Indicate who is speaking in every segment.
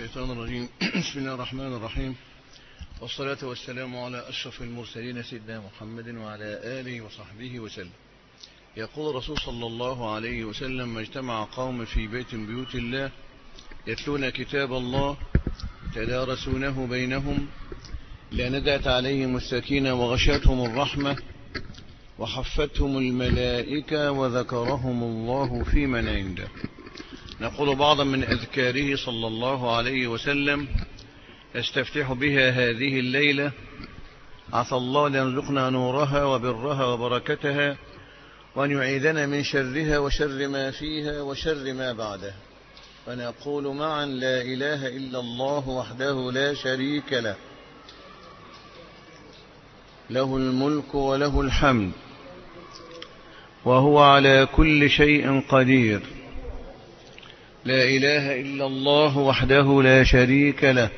Speaker 1: الشيطان الرجيم. بسم الله الرحمن الرحيم. والصلاة والسلام على أشرف المرسلين سيدنا محمد وعلى آله وصحبه وسلم. يقول الرسول صلى الله عليه وسلم ما اجتمع قوم في بيت بيوت الله يتلون كتاب الله تدارسونه بينهم لندأت عليهم السكينة وغشتهم الرحمة وحفتهم الملائكة وذكرهم الله في من عنده نقول بعضا من أذكاره صلى الله عليه وسلم يستفتح بها هذه الليلة عسى الله ليرزقنا نورها وبرها وبركتها وأن يعيذنا من شرها وشر ما فيها وشر ما بعدها فنقول معا لا إله إلا الله وحده لا شريك له. له الملك وله الحمد. وهو على كل شيء قدير. لا إله إلا الله وحده لا شريك له.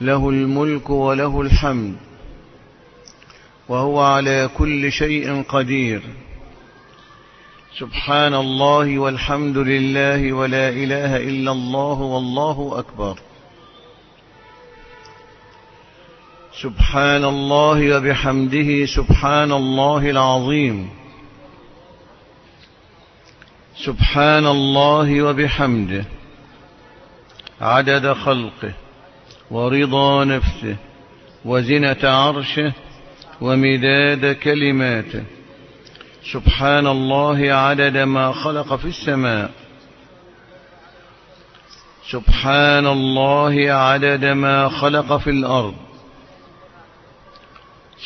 Speaker 1: له الملك وله الحمد. وهو على كل شيء قدير. سبحان الله والحمد لله ولا إله إلا الله والله أكبر. سبحان الله وبحمده سبحان الله العظيم. سبحان الله وبحمده عدد خلقه ورضا نفسه وزنة عرشه ومداد كلماته. سبحان الله عدد ما خلق في السماء. سبحان الله عدد ما خلق في الأرض.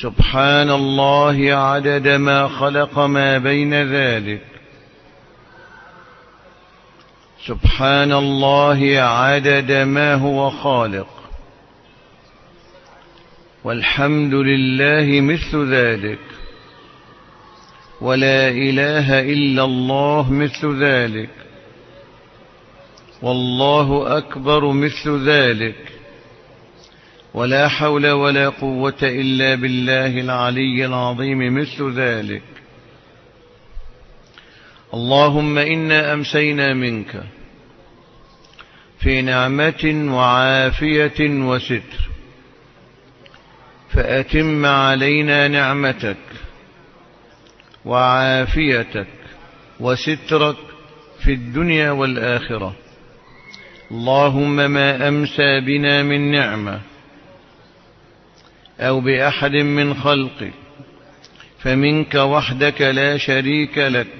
Speaker 1: سبحان الله عدد ما خلق ما بين ذلك. سبحان الله عدد ما هو خالق. والحمد لله مثل ذلك. ولا إله إلا الله مثل ذلك. والله أكبر مثل ذلك. ولا حول ولا قوة إلا بالله العلي العظيم مثل ذلك. اللهم إنا أمسينا منك في نعمة وعافية وستر فأتم علينا نعمتك وعافيتك وسترك في الدنيا والآخرة. اللهم ما أمسى بنا من نعمة أو بأحد من خلقك فمنك وحدك لا شريك لك.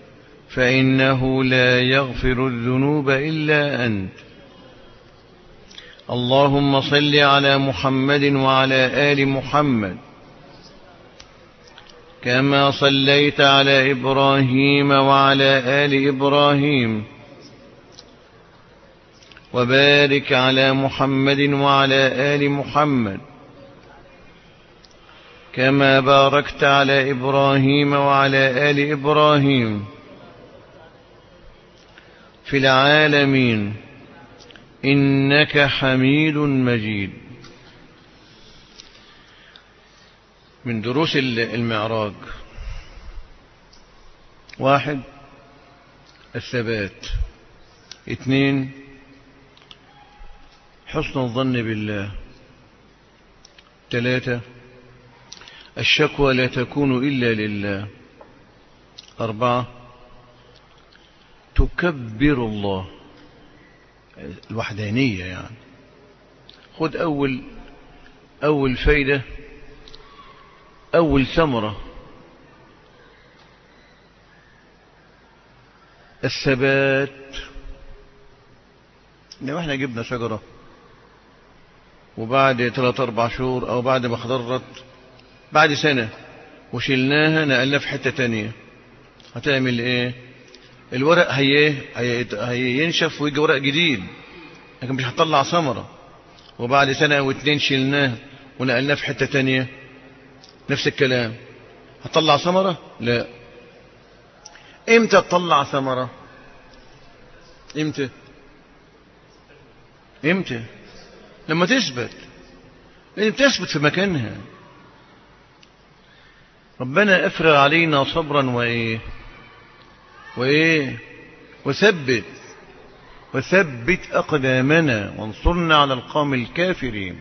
Speaker 1: فإنه لا يغفر الذنوب إلا أنت. اللهم صل على محمد وعلى آل محمد. كما صليت على إبراهيم وعلى آل إبراهيم. وبارك على محمد وعلى آل محمد. كما باركت على إبراهيم وعلى آل إبراهيم. في العالمين إنك حميد مجيد. من دروس المعراج. واحد الثبات. اثنين حسن الظن بالله. ثلاثة الشكوى لا تكون إلا لله. أربعة تكبر الله. الوحدانية يعني. خد أول أول فايدة أول ثمرة. الثبات. لو إحنا جبنا شجرة وبعد ثلاث أربع شهور أو بعد ما خضرت بعد سنة وشلناها نقلنا في حتة تانية هتعمل إيه؟ الورق هي هينشف ويجي ورق جديد. لكن مش هتطلع ثمرة. وبعد سنة أو اتنين شلناه ونقلناه في حتة تانية. نفس الكلام. هتطلع ثمرة؟ لا. إمتى تطلع ثمرة؟ إمتى؟ إمتى؟ لما تثبت. لازم تثبت في مكانها. ربنا افرغ علينا صبرا وإيه؟ وإيه؟ وثبت. وثبت أقدامنا. وانصرنا على القوم الكافرين.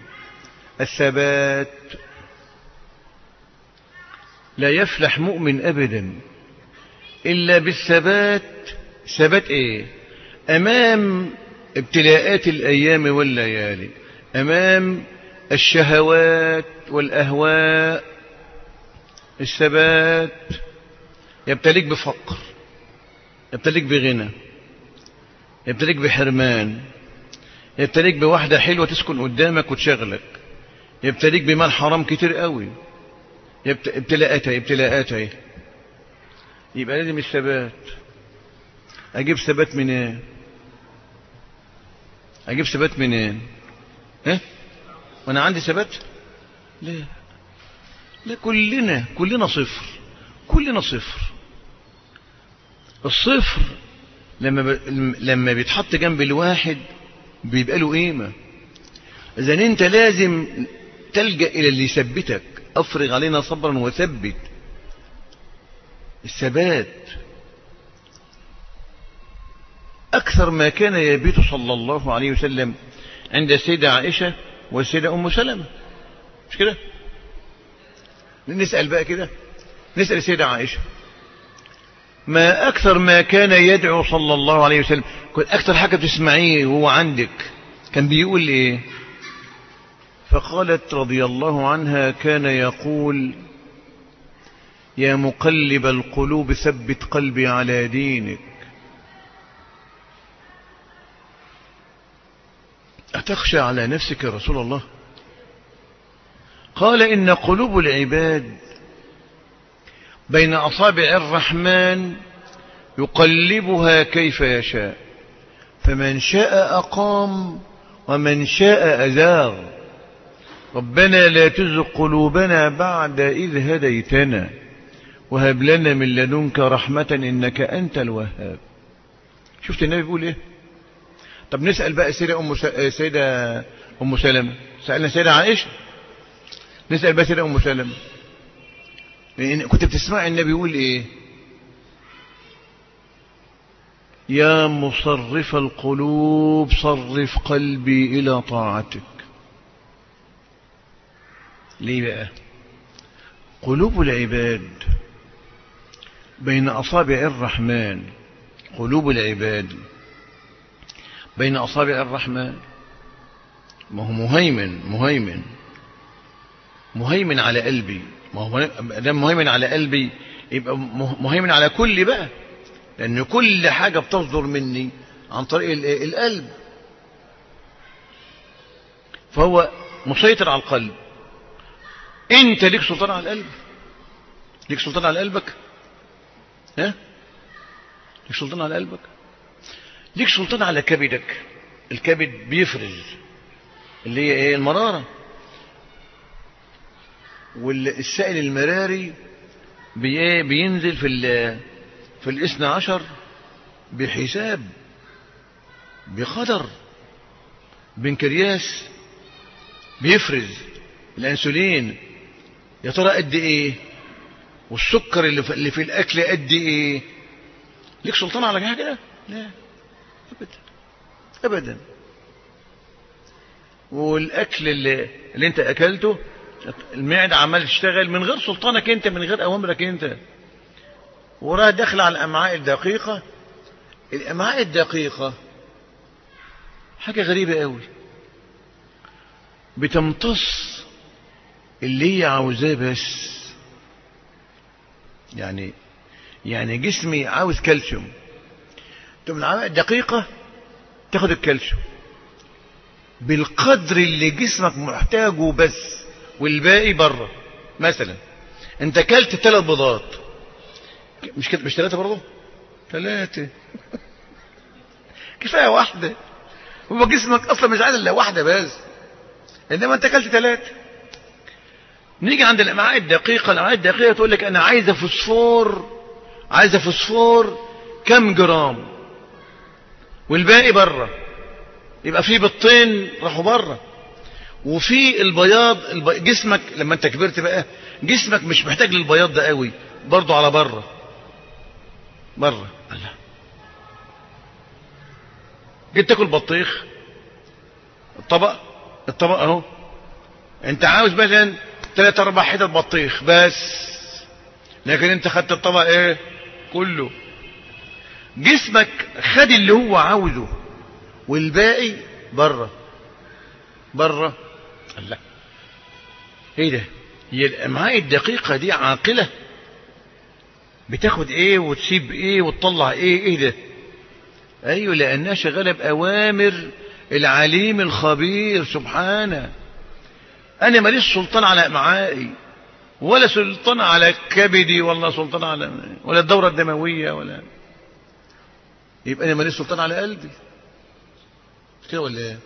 Speaker 1: الثبات لا يفلح مؤمن ابدا. إلا بالثبات. ثبات إيه؟ أمام ابتلاءات الأيام والليالي. أمام الشهوات والأهواء. الثبات يبتليك بفقر. يبتليك بغنى يبتليك بحرمان يبتليك بواحدة حلوة تسكن قدامك وتشغلك يبتليك بمال حرام كتير قوي ابتلاءاتها ابتلاءاتها يبقى لازم الثبات. أجيب ثبات منين؟ أجيب ثبات منين؟ ها؟ وأنا عندي ثبات؟ ليه لا كلنا كلنا صفر كلنا صفر. الصفر. لما ب... لما بيتحط جنب الواحد بيبقى له قيمة. إذا أنت لازم تلجأ إلى اللي يثبتك. أفرغ علينا صبرا وثبت. الثبات. أكثر ما كان يبيت صلى الله عليه وسلم عند السيده عائشة والسيده أم سلمة. مش كده؟ نسأل بقى كده. نسأل السيده عائشة. ما أكثر ما كان يدعو صلى الله عليه وسلم. كنت أكثر حاجة تسمعيه وهو عندك. كان بيقول إيه؟ فقالت رضي الله عنها كان يقول يا مقلب القلوب ثبت قلبي على دينك. أتخشى على نفسك يا رسول الله؟ قال إن قلوب العباد بين أصابع الرحمن يقلبها كيف يشاء. فمن شاء أقام ومن شاء أزاغ ربنا لا تزغ قلوبنا بعد إذ هديتنا. وهب لنا من لدنك رحمة إنك أنت الوهاب. شفت النبي بيقول إيه؟ طب نسأل بقى سيدة أم, سيدة أم سلمة. سألنا سيدة عائشة. نسأل بقى سيدة أم سلمة. لأن كنت بتسمع النبي يقول إيه؟ يا مصرف القلوب صرف قلبي إلى طاعتك. ليه بقى؟ قلوب العباد بين أصابع الرحمن قلوب العباد بين أصابع الرحمن. ما هو مهيمن مهيمن مهيمن على قلبي. ما هو دام مهيمن على قلبي. يبقى مهيمن على كل بقى. لأن كل حاجة بتصدر مني عن طريق القلب. فهو مسيطر على القلب. أنت ليك سلطان على القلب. ليك سلطان على قلبك؟ ها؟ ليك سلطان على قلبك؟ ليك سلطان على كبدك. الكبد بيفرز. اللي هي إيه؟ المرارة. والسائل المراري بينزل في في الاثنى عشر بحساب بقدر بنكرياس بيفرز الانسولين. يا ترى قد إيه؟ والسكر اللي في, اللي في الأكل قد إيه؟ ليك سلطان على حاجة؟ كده لا ابدا ابدا. والأكل اللي, اللي أنت أكلته المعدة عمال تشتغل من غير سلطانك أنت من غير أوامرك أنت. وراها داخله على الأمعاء الدقيقة. الأمعاء الدقيقة حاجة غريبة قوي. بتمتص اللي هي عاوزاه بس. يعني يعني جسمي عاوز كالسيوم. تقوم الأمعاء الدقيقة تاخد الكالسيوم. بالقدر اللي جسمك محتاجه بس. والباقي بره. مثلا انت كلت ثلاث بيضات. مش كده؟ مش ثلاثة برضه؟ ثلاثة كفاية واحدة. هو جسمك أصلا مش عايز إلا واحدة بس. إنما أنت أكلت ثلاثة نيجي عند الأمعاء الدقيقة. الأمعاء الدقيقة تقول لك أنا عايزة فوسفور. عايزة فوسفور كم جرام؟ والباقي بره. يبقى في بيضتين راحوا بره. وفي البياض الب... جسمك لما انت كبرت بقى جسمك مش محتاج للبياض ده قوي برضه على بره. بره. الله. جيت تاكل بطيخ. الطبق الطبق اهو. انت عاوز مثلا ثلاث أربع حتت بطيخ بس. لكن انت خدت الطبق إيه؟ كله. جسمك خد اللي هو عاوزه والباقي بره. بره. الله إيه ده؟ هي الامعاء الدقيقة دي عاقلة؟ بتاخد إيه وتسيب إيه وتطلع إيه؟ إيه ده؟ أيوه لأنها شغالة بأوامر العليم الخبير سبحانه. أنا ماليش سلطان على امعائي ولا سلطان على كبدي ولا سلطان على ولا الدورة الدموية ولا. يبقى أنا ماليش سلطان على قلبي. كده ولا إيه؟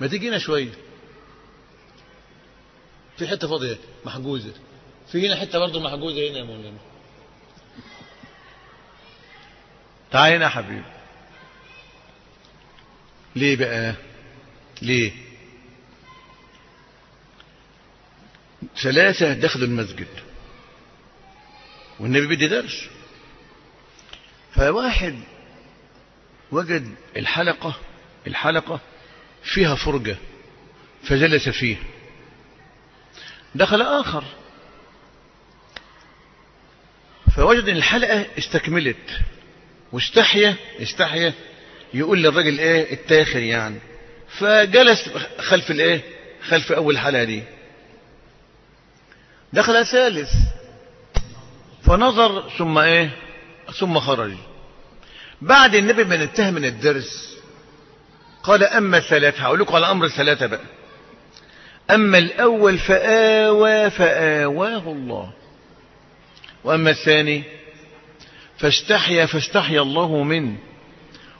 Speaker 1: ما تيجينا شوية في حتة فاضية محجوزة. في هنا حتة برضه محجوزة هنا يا مولانا. تعال هنا يا حبيبي. ليه بقى؟ ليه؟ ثلاثة دخلوا المسجد. والنبي بدي درس. فواحد وجد الحلقة الحلقة فيها فرجة فجلس فيه. دخل آخر. فوجد إن الحلقة استكملت. واستحيا استحيا يقول للراجل إيه؟ التاخر يعني. فجلس خلف الإيه؟ خلف أول حلقة دي. دخل ثالث. فنظر ثم إيه؟ ثم خرج. بعد النبي ما انتهى من الدرس قال أما الثلاثة هقول لكم على أمر الثلاثة بقى. أما الأول فآوى فآواه الله. وأما الثاني فاستحيا فاستحيا الله منه.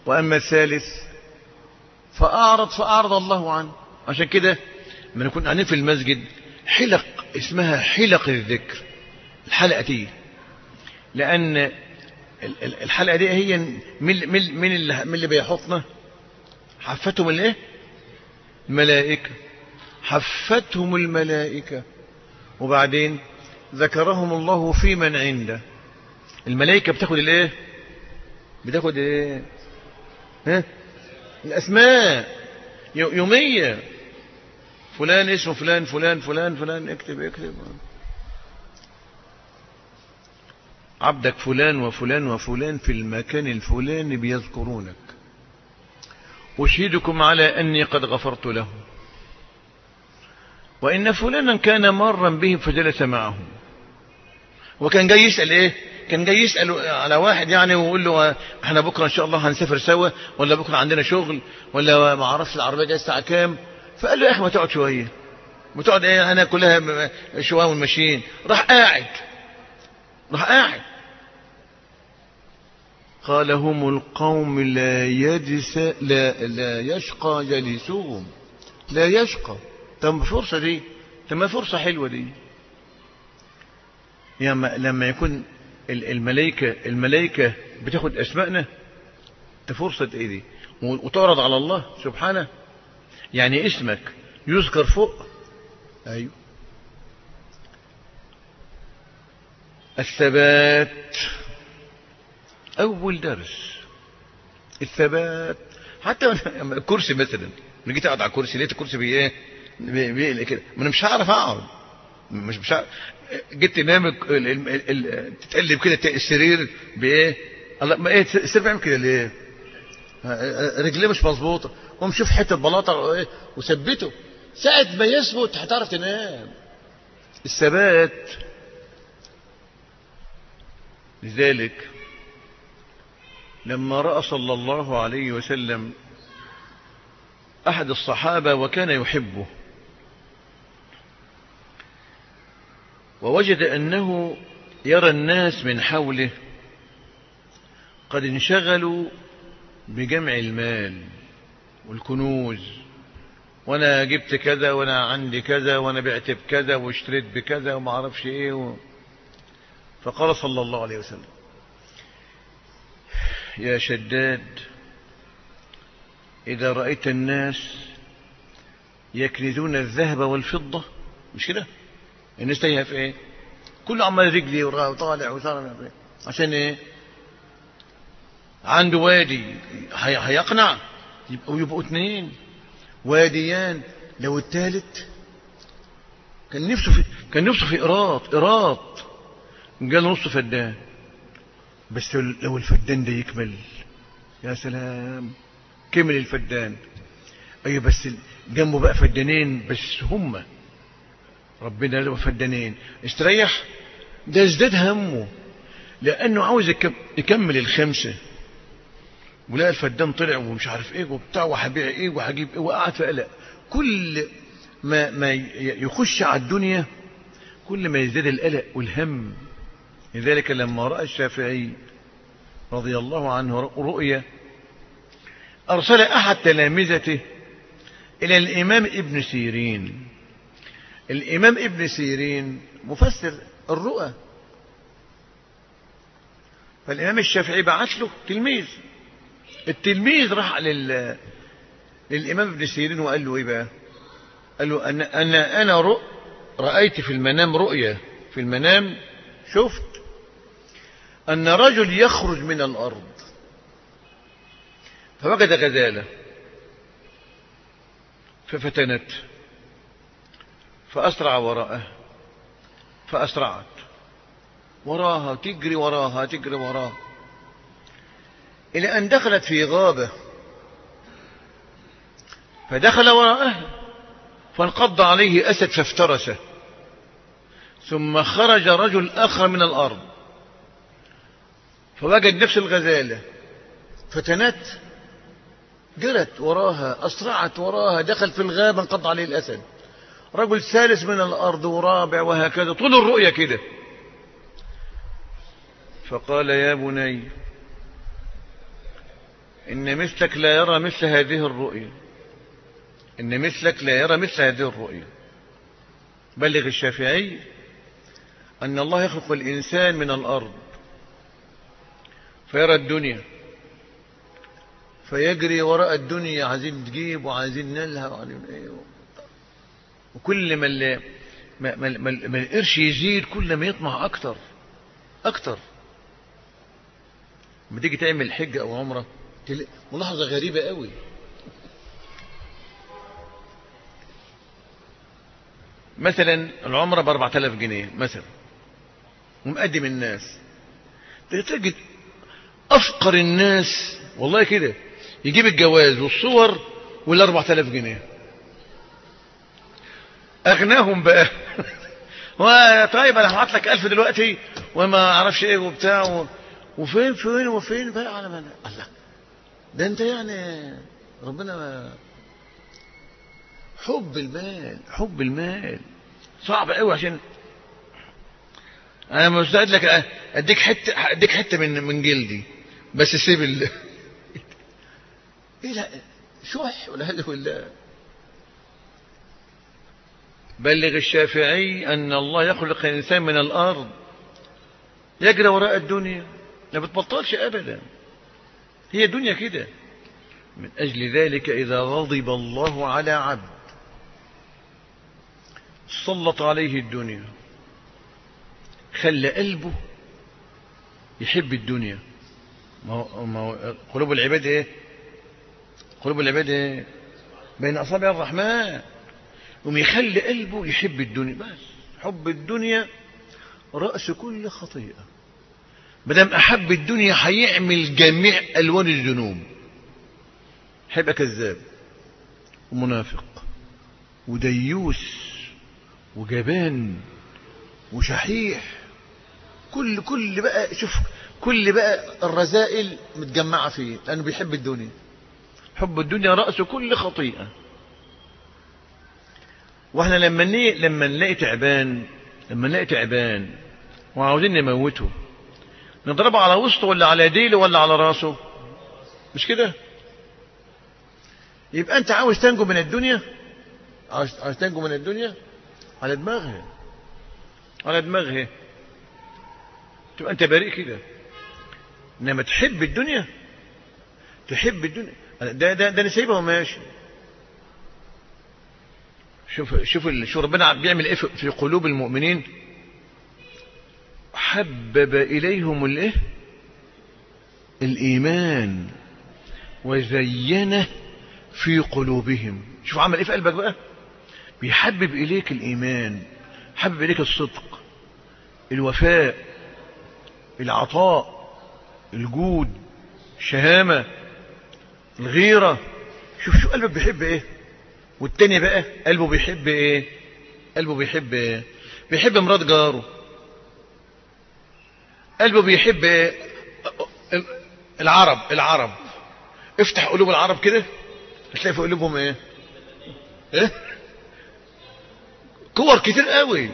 Speaker 1: وأما الثالث فأعرض فأعرض الله عنه. عشان كده لما نكون قاعدين في المسجد حلق اسمها حلق الذكر. الحلقة دي لأن الحلقة دي هي من, من, من, اللي, بيحطنا حفتهم الايه؟ الملائكة. حفتهم الملائكة. وبعدين ذكرهم الله في من عنده. الملائكة بتاخد الايه؟ بتاخد إيه؟ ها؟ الأسماء. يومية. فلان اسمه فلان فلان فلان فلان. اكتب اكتب. عبدك فلان وفلان وفلان في المكان الفلاني بيذكرونك. أشهدكم على أني قد غفرت له. وإن فلانا كان مرا بهم فجلس معهم وكان جاي يسأل إيه؟ كان جاي يسأل على واحد يعني ويقول له إحنا بكرة إن شاء الله هنسافر سوا ولا بكرة عندنا شغل ولا ما عرفش العربية جاية الساعة كام؟ فقال له يا أخي ما تقعد شوية. ما تقعد إيه؟ أنا كلها شوية والماشيين راح قاعد. راح قاعد. قال هم القوم لا يجس لا, لا يشقى جليسهم لا يشقى. طب فرصة دي. طب فرصة حلوة دي. يعني لما يكون الملائكة الملائكة بتاخد أسمائنا ده فرصة إيه دي؟ وتعرض على الله سبحانه. يعني اسمك يذكر فوق. أيوه. الثبات. أول درس. الثبات. حتى الكرسي مثلا. جيت أقعد على الكرسي لقيت الكرسي بي إيه؟ بيقلق كده. ما أنا مش هعرف أقعد. مش مش عارف. جيت تنام تتقلب كده السرير بإيه الله ما إيه السرير بيعمل كده ليه؟ رجليه مش مظبوطة. قوم شوف حتة بلاطة إيه؟ وثبته. ساعة ما يثبت هتعرف تنام. الثبات. لذلك لما رأى صلى الله عليه وسلم أحد الصحابة وكان يحبه ووجد أنه يرى الناس من حوله قد انشغلوا بجمع المال والكنوز وأنا جبت كذا وأنا عندي كذا وأنا بعت بكذا واشتريت بكذا وما أعرفش إيه و... فقال صلى الله عليه وسلم يا شداد إذا رأيت الناس يكنزون الذهب والفضة مش كده؟ الناس تايهه في إيه؟ كله عمال رجلي وطالع وطالع عشان إيه؟ عنده وادي هيقنع يبقوا يبقوا اثنين واديان لو الثالث كان نفسه في كان نفسه في قراط قراط قال نص فدان. بس لو الفدان ده يكمل. يا سلام. كمل الفدان. أيوه بس جنبه بقى فدانين بس هم. ربنا له فدانين. استريح. ده ازداد همه. لأنه عاوز يكمل الخمسة. ولقى الفدان طلع ومش عارف إيه وبتاع وهبيع إيه وهجيب إيه وقعد في قلق. كل ما ما يخش على الدنيا كل ما يزداد القلق والهم. لذلك لما رأى الشافعي رضي الله عنه رؤيا أرسل أحد تلامذته إلى الإمام ابن سيرين. الإمام ابن سيرين مفسر الرؤى. فالإمام الشافعي بعت له تلميذ. التلميذ راح لل... للإمام ابن سيرين وقال له إيه بقى؟ قال له أنا, أنا, أنا رؤ... رأيت في المنام رؤية. في المنام شفت أن رجل يخرج من الأرض. فوجد غزالة. ففتنت. فأسرع وراءه. فأسرعت. وراها تجري وراها تجري وراها. إلى أن دخلت في غابة. فدخل وراءه. فانقض عليه أسد فافترسه. ثم خرج رجل آخر من الأرض. فوجد نفس الغزالة. فتنت جرت وراها أسرعت وراها دخل في الغابة انقض عليه الأسد. رجل ثالث من الأرض ورابع وهكذا. طول الرؤية كده. فقال يا بني إن مثلك لا يرى مثل هذه الرؤيا إن مثلك لا يرى مثل هذه الرؤيا بلغ الشافعي أن الله يخلق الإنسان من الأرض. فيرى الدنيا. فيجري وراء الدنيا عايزين تجيب وعايزين نلها وعايزين إيه. وكل ما ما القرش يزيد كل ما يطمع أكتر أكتر. لما تيجي تعمل حجه أو عمرة ملاحظة غريبة قوي. مثلا العمرة ب 4000 جنيه مثلا ومقدم الناس. تجد أفقر الناس. والله كده. يجيب الجواز والصور وال 4000 جنيه. أغناهم بقى. طيب أنا هبعت لك 1000 دلوقتي وما أعرفش إيه وبتاع وفين فين وفين؟ بقى على من الله. ده أنت يعني ربنا ما حب المال حب المال. صعب قوي عشان أنا مستعد لك. أديك حتة أديك حتة من من جلدي. بس سيب ال إيه لا شح ولا هذا ولا بلغ الشافعي أن الله يخلق الانسان من الأرض. يجري وراء الدنيا. ما بتبطلش ابدا. هي الدنيا كده. من أجل ذلك إذا غضب الله على عبد سلط عليه الدنيا خلى قلبه يحب الدنيا. ما ما قلوب العباد إيه؟ قلوب العباد إيه؟ بين أصابع الرحمن. وم يخلي قلبه يحب الدنيا. بس حب الدنيا رأس كل خطيئة. مدام أحب الدنيا هيعمل جميع ألوان الذنوب. هيبقى كذاب ومنافق وديوس وجبان وشحيح. كل كل بقى شوف كل بقى الرذائل متجمعة فيه لأنه بيحب الدنيا. حب الدنيا رأس كل خطيئة. وإحنا لما لما نلاقي تعبان لما نلاقي تعبان وعاوزين نموته نضربه على وسطه ولا على ديله ولا على رأسه؟ مش كده؟ يبقى أنت عاوز تنجو من الدنيا؟ عاوز تنجو من الدنيا؟ على دماغها على دماغها تبقى أنت بريء كده. انما تحب الدنيا. تحب الدنيا. ده ده ده أنا سايبها وماشي شوف شوف شوف ربنا بيعمل إيه في قلوب المؤمنين. حبب إليهم الايه الإيمان وزينه في قلوبهم. شوف عمل إيه في قلبك بقى؟ بيحبب إليك الإيمان حبب إليك الصدق الوفاء العطاء. الجود الشهامة الغيرة. شوف شو قلبك بيحب إيه؟ والتاني بقى قلبه بيحب إيه؟ قلبه بيحب إيه؟ بيحب مرات جاره. قلبه بيحب إيه؟ العرب العرب. افتح قلوب العرب كده هتلاقي في قلوبهم إيه؟ إيه؟ كور كتير قوي.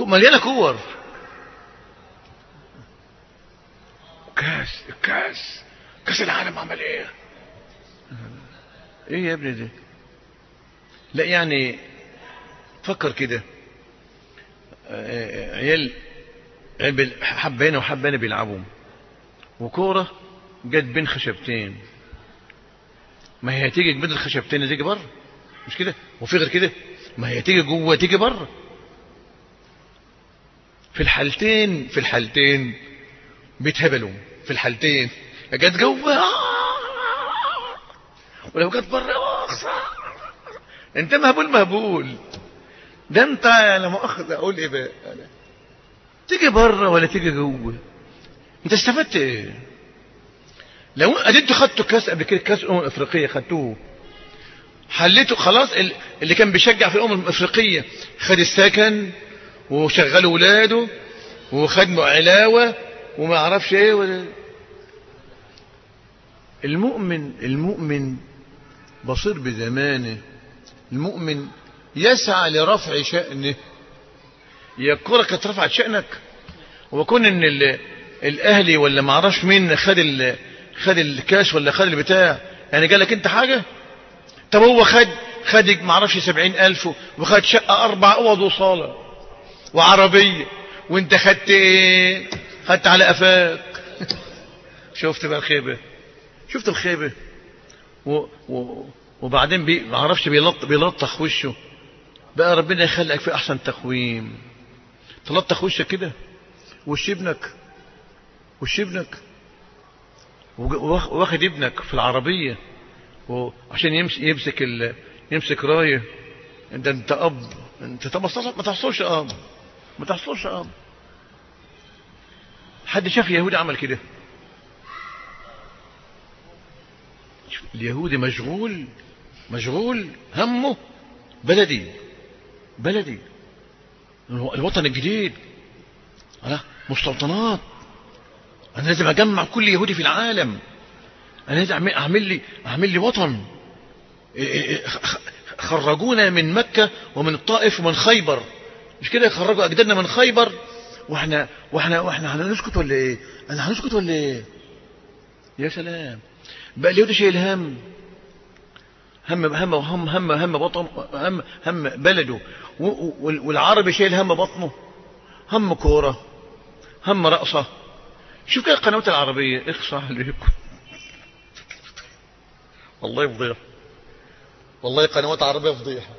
Speaker 1: مليانة كور. كاس كاس. كاس العالم عمل إيه؟ إيه يا ابني ده لا يعني فكر كده. عيال حبانه وحبانه بيلعبوا. وكورة جت بين خشبتين. ما هي هتيجي بين الخشبتين تيجي بره مش كده؟ وفي غير كده؟ ما هي تيجي جوه تيجي بره في الحالتين في الحالتين. بيتهبلوا في الحالتين. جت جوة. ولو جت بره انت مهبول مهبول. ده انت لا مؤاخذ أقول إيه بقى؟ تيجي بره ولا تيجي جوة؟ انت استفدت إيه؟ لو اديتوا خدتوا كاس قبل كده كاس أمم إفريقية خدتوه. حليته خلاص اللي كان بيشجع في الامم الافريقيه خد السكن وشغل ولاده وخد علاوه وما أعرفش إيه ولا المؤمن المؤمن بصير بزمانه. المؤمن يسعى لرفع شأنه. هي الكرة كانت رفعت شأنك. وكون إن الأهلي ولا ما أعرفش مين خد خد الكاس ولا خد البتاع. يعني قال لك أنت حاجة؟ طب هو خد خد ما أعرفش سبعين ألف وخد شقة أربع أوض وصالة. وعربية. وأنت خدت إيه؟ خدت على قفاك. شفت بقى الخيبة؟ شفت الخيبة؟ و... و... وبعدين بي... ما أعرفش بيلط... بيلطخ وشه. بقى ربنا يخلقك في أحسن تقويم. تلطخ وشك كده. وش ابنك؟ وش ابنك؟ واخد ابنك في العربية. وعشان يمسك يمسك ال... يمسك راية. انت انت أب. انت ما تحصلش أب. ما تحصلش أب. حد شاف يهودي عمل كده؟ اليهودي مشغول مشغول همه بلدي بلدي. الوطن الجديد. أنا مستوطنات. أنا لازم أجمع كل يهودي في العالم. أنا لازم أعمل لي أعمل لي وطن. خرجونا من مكة ومن الطائف ومن خيبر. مش كده خرجوا أجدادنا من خيبر؟ وإحنا وإحنا وإحنا هنسكت ولا إيه؟ أنا هنسكت ولا إيه؟ يا سلام. بقى اليهود شايل هم. هم هم هم هم هم بطن هم هم بلده. والعربي شايل هم بطنه. هم كورة. هم رقصة. شوف كده القنوات العربية. اخصى عليكم والله فضيحة. والله قنوات عربية فضيحة.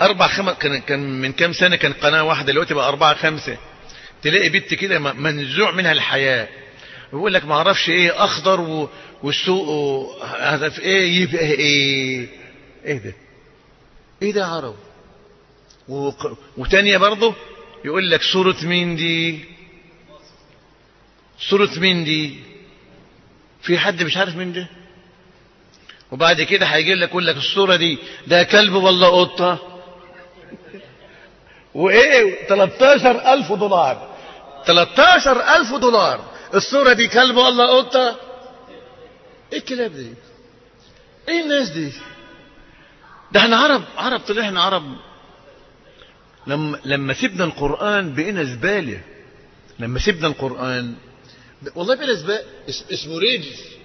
Speaker 1: أربع خمس كان كان من كام سنة كان قناة واحدة دلوقتي بقى أربعة خمسة. تلاقي بنت كده منزوع منها الحياة. بيقول لك ما أعرفش إيه أخضر. والسوق في إيه يبقى إيه؟ إيه ده؟ إيه ده عرب. وتانية برضه يقول لك صورة مين دي؟ صورة مين دي؟ في حد مش عارف مين ده؟ وبعد كده هيجي لك يقول لك الصورة دي ده كلب ولا قطة؟ وإيه؟ 13000 دولار. 13000 دولار. الصورة دي كلب ولا قطة؟ إيه الكلاب دي؟ إيه الناس دي؟ ده إحنا عرب عرب طلعنا عرب. لما لما سيبنا القرآن بقينا زبالة. لما سيبنا القرآن. والله بقينا زبالة اسمه رجز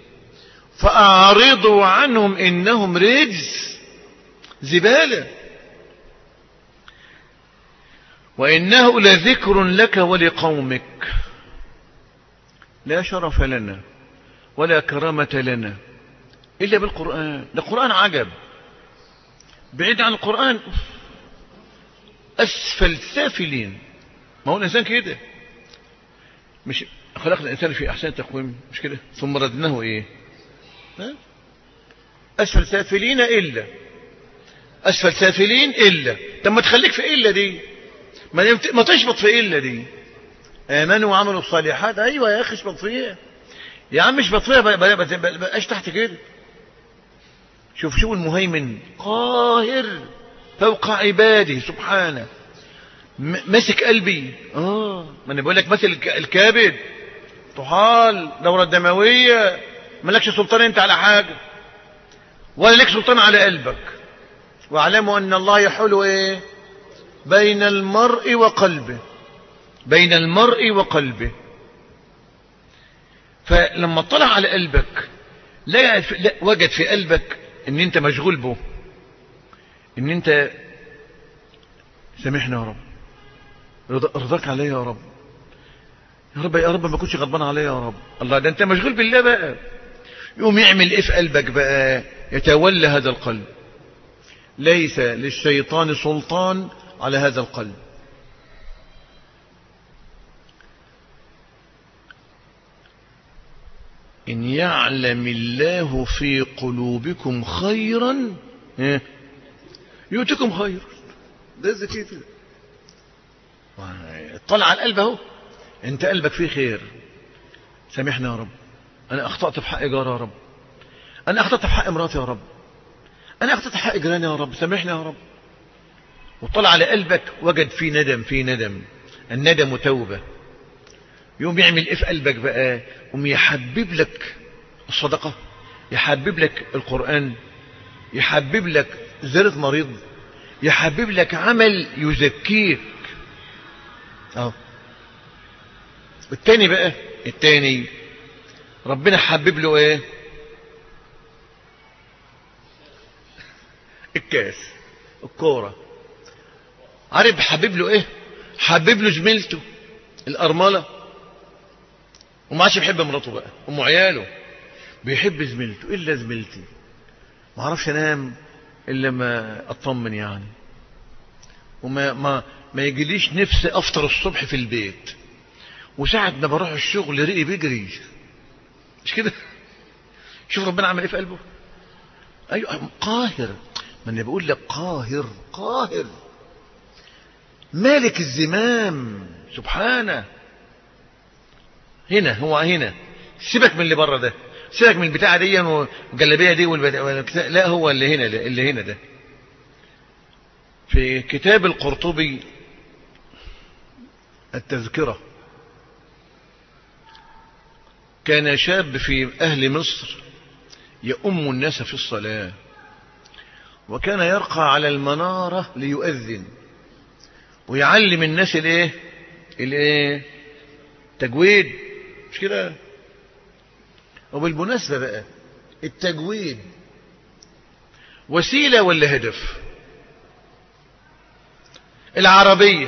Speaker 1: فأعرضوا عنهم إنهم رجز زبالة. وإنه لذكر لك ولقومك. لا شرف لنا ولا كرامة لنا إلا بالقرآن. ده عجب. بعيد عن القرآن. أسفل سافلين ما هو الإنسان كده. مش خلقنا الإنسان في أحسن تقويم. مش كده؟ ثم ردناه إيه؟ أسفل سافلين إلا. أسفل سافلين إلا. طب ما تخليك في إلا دي. ما, تشبط في إلا دي. آمنوا وعملوا الصالحات. أيوة يا أخي اشبط فيها. يا عم اشبط فيها. بقاش تحت كده؟ شوف شو المهيمن. قاهر. فوق عباده. سبحانه. مسك قلبي. آه. ما أنا بقول لك مثل الكبد. طحال. دورة دموية. مالكش سلطان انت على حاجة ولا لك سلطان على قلبك. واعلموا أن الله يحول إيه؟ بين المرء وقلبه بين المرء وقلبه. فلما اطلع على قلبك لا وجد في قلبك إن أنت مشغول به إن أنت سامحنا يا رب. رضاك عليا يا رب. يا رب يا رب ما كنتش غضبان عليا يا رب. الله ده أنت مشغول بالله بقى. يقوم يعمل إيه في قلبك بقى؟ يتولى هذا القلب. ليس للشيطان سلطان على هذا القلب. إن يعلم الله في قلوبكم خيرا يؤتكم خير ده كده. طلع على القلب أهو. أنت قلبك فيه خير. سامحنا يا رب. أنا أخطأت في حق جاري يا رب. أنا أخطأت في حق مراتي يا رب. أنا أخطأت في حق جيراني يا رب. سامحنا يا رب. وطلع على قلبك وجد فيه ندم فيه ندم. الندم توبة. يوم يعمل إيه في قلبك بقى؟ يوم يحبب لك الصدقة. يحبب لك القرآن. يحبب لك زيارة مريض. يحبب لك عمل يزكيك. آه التاني بقى؟ التاني. ربنا حبب له إيه؟ الكاس الكورة. عارف حبب له إيه؟ حبب له زميلته الأرملة. وما عادش بيحب مراته بقى أم عياله. بيحب زميلته إلا زميلتي. ما أعرفش أنام إلا ما أطمن يعني. وما ما ما يجيليش نفسي أفطر الصبح في البيت. وساعة ما بروح الشغل رقي بيجري. مش كده؟ شوف ربنا عمل إيه في قلبه. أيوه قاهر. ما أنا بقول لك قاهر قاهر. مالك الزمام. سبحانه. هنا هو هنا. سيبك من اللي بره ده. سيبك من البتاعة دي والجلابية دي لا هو اللي هنا ده اللي هنا ده. في كتاب القرطبي التذكرة. كان شاب في أهل مصر يؤم الناس في الصلاة وكان يرقى على المنارة ليؤذن ويعلم الناس الإيه؟ الإيه؟ تجويد مش كده؟ وبالمناسبة بقى التجويد وسيلة ولا هدف؟ العربية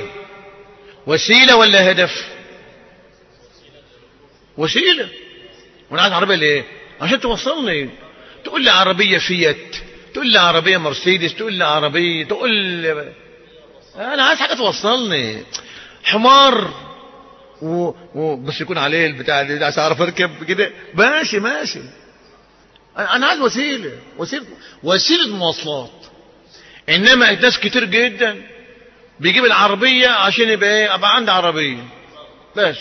Speaker 1: وسيلة ولا هدف؟ وسيلة. وأنا عايز عربية ليه؟ عشان توصلني. تقول لي عربية فيات تقول لي عربية مرسيدس تقول لي عربية تقول لي أنا عايز حاجة توصلني. حمار. و... و... بس يكون عليه البتاع دي عشان أعرف أركب كده. ماشي ماشي. أنا عايز وسيلة وسيلة وسيلة مواصلات. إنما ناس كتير جدا بيجيب العربية عشان يبقى إيه أبقى عندي عربية. بس.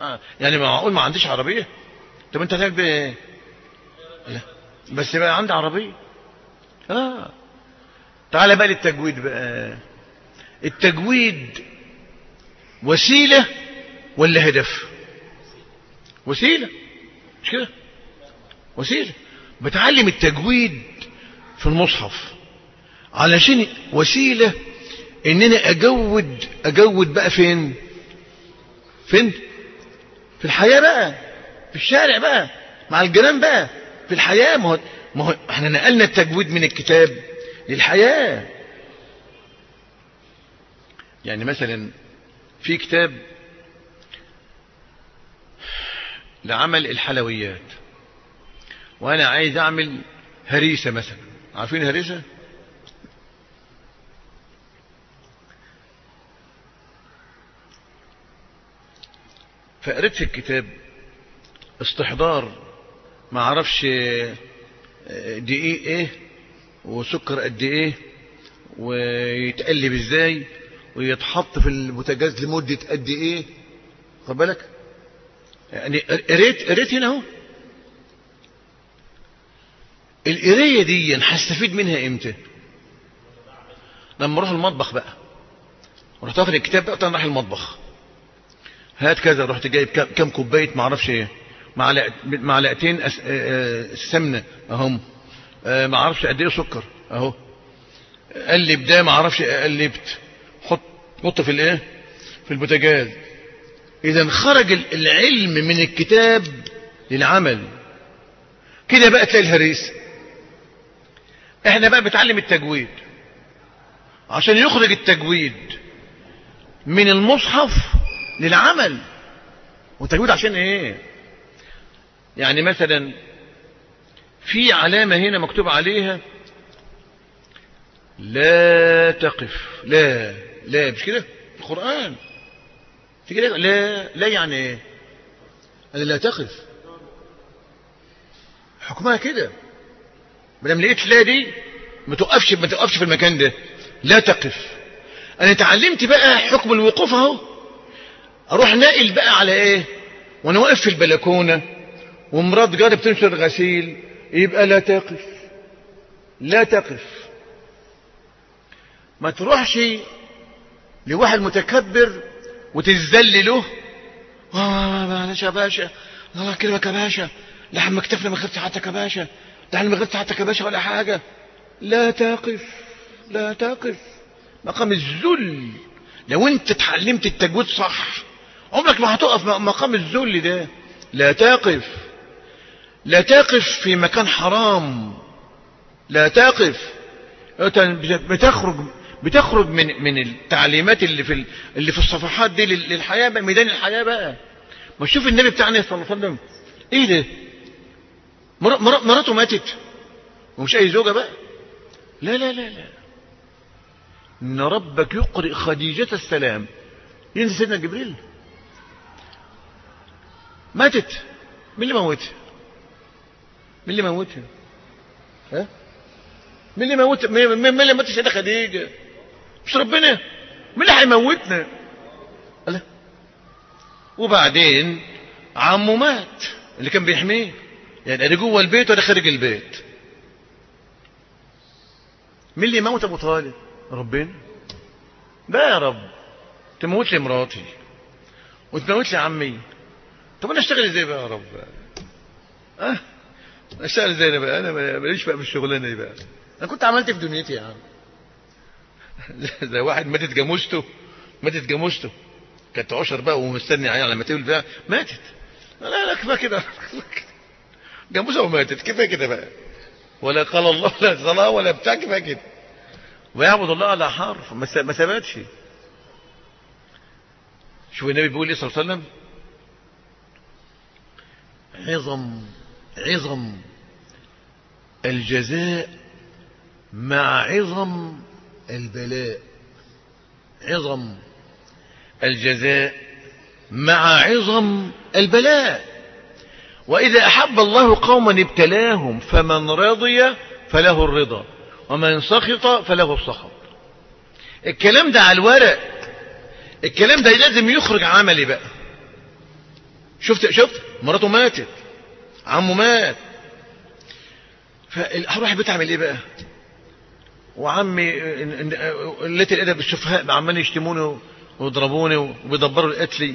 Speaker 1: آه. يعني معقول ما عنديش عربية؟ طب أنت هتعمل بيه إيه؟ لا. بس يبقى عندي عربية. آه. تعالى بقى للتجويد بقى. التجويد وسيلة ولا هدف؟ وسيلة. مش كده؟ وسيلة. بتعلم التجويد في المصحف. علشان وسيلة ان أنا أجود أجود بقى فين؟ فين؟ في الحياة بقى. في الشارع بقى مع الجيران بقى في الحياة. ما هو ما هو إحنا نقلنا التجويد من الكتاب للحياة. يعني مثلا في كتاب لعمل الحلويات وأنا عايز أعمل هريسة مثلا. عارفين هريسة فقريت في الكتاب استحضار ما أعرفش دقيق إيه وسكر قد إيه ويتقلب إزاي ويتحط في البوتاجاز لمدة قد إيه. خد بالك؟ يعني قريت قريت هنا أهو. القراية دي هستفيد منها إمتى؟ لما أروح المطبخ بقى. رحت اخد الكتاب بقى رايح المطبخ. هات كذا رحت جايب كام كوباية ما أعرفش إيه. معلقتين سمنه اهم ما أعرفش قد إيه سكر أهو. قلب ده ما أعرفش قلبت حط حط في الإيه؟ في البوتاجاز. إذا خرج العلم من الكتاب للعمل. كده بقى تلاقي الهريس. إحنا بقى بنتعلم التجويد. عشان يخرج التجويد من المصحف للعمل. والتجويد عشان إيه؟ يعني مثلا في علامة هنا مكتوب عليها لا تقف لا لا مش كده؟ القرآن. كده لا لا يعني إيه؟ أنا لا تقف. حكمها كده. ما دام لقيت لا دي ما تقفش ما تقفش في المكان ده. لا تقف. أنا اتعلمت بقى حكم الوقوف أهو. أروح ناقل بقى على إيه؟ وأنا واقف في البلكونة. ومرات جاري بتنشر غسيل يبقى لا تقف. لا تقف. ما تروحش لواحد متكبر وتذل له. معلش يا باشا. الله يكرمك يا باشا. لحم اكتفنا ما خدتش حتى يا باشا. لحم ما خدتش حتى يا باشا ولا حاجة. لا تقف. لا تقف. مقام الذل. لو انت اتعلمت التجويد صح عمرك ما هتقف مقام الذل ده. لا تقف. لا تقف في مكان حرام. لا تقف. بتخرج بتخرج من من التعليمات اللي في اللي في الصفحات دي للحياة بقى ميدان الحياة بقى. ما شوف النبي بتاعنا صلى الله عليه وسلم. إيه ده؟ مراته ماتت. ومش أي زوجة بقى. لا لا لا لا. إن ربك يقرئ خديجة السلام. ينزل سيدنا جبريل؟ ماتت. مين اللي موتها؟ مين اللي موتها ها؟ مين اللي موت مين اللي موت سيدة خديجة؟ مش ربنا. مين اللي هيموتنا الله. وبعدين عمه مات اللي كان بيحميه. يعني أنا جوه البيت ولا خارج البيت. مين اللي يموت أبو طالب؟ ربنا. بقى يا رب. تموت لي مراتي. وتموت لي عمي. طب أنا أشتغل إزاي بقى يا رب؟ أه؟ اشتغل إزاي أنا بقى. أنا ماليش بقى في الشغلانة دي بقى. أنا كنت عملت في دنيتي يا عم. زي واحد ماتت جاموسته ماتت جاموسته كانت عشر بقى ومستني عيال. لما تولد بقى ماتت. لا لا كفاية كده. جاموسه وماتت. كفاية كده بقى. ولا قال الله لا صلاه ولا بتاع. كفاية كده. ويعبد الله على حرف. ما ثبتش شوف النبي بيقول إيه صلى الله عليه وسلم؟ عظم. عظم الجزاء مع عظم البلاء. عظم الجزاء مع عظم البلاء. وإذا أحب الله قوما ابتلاهم فمن رضي فله الرضا ومن سخط فله السخط. الكلام ده على الورق. الكلام ده لازم يخرج عملي بقى. شفت شفت؟ مراته ماتت. عمه مات. فهروح البيت أعمل إيه بقى؟ وعمي قلت الأدب السفهاء عمالين يشتموني ويضربوني وبيدبروا القتل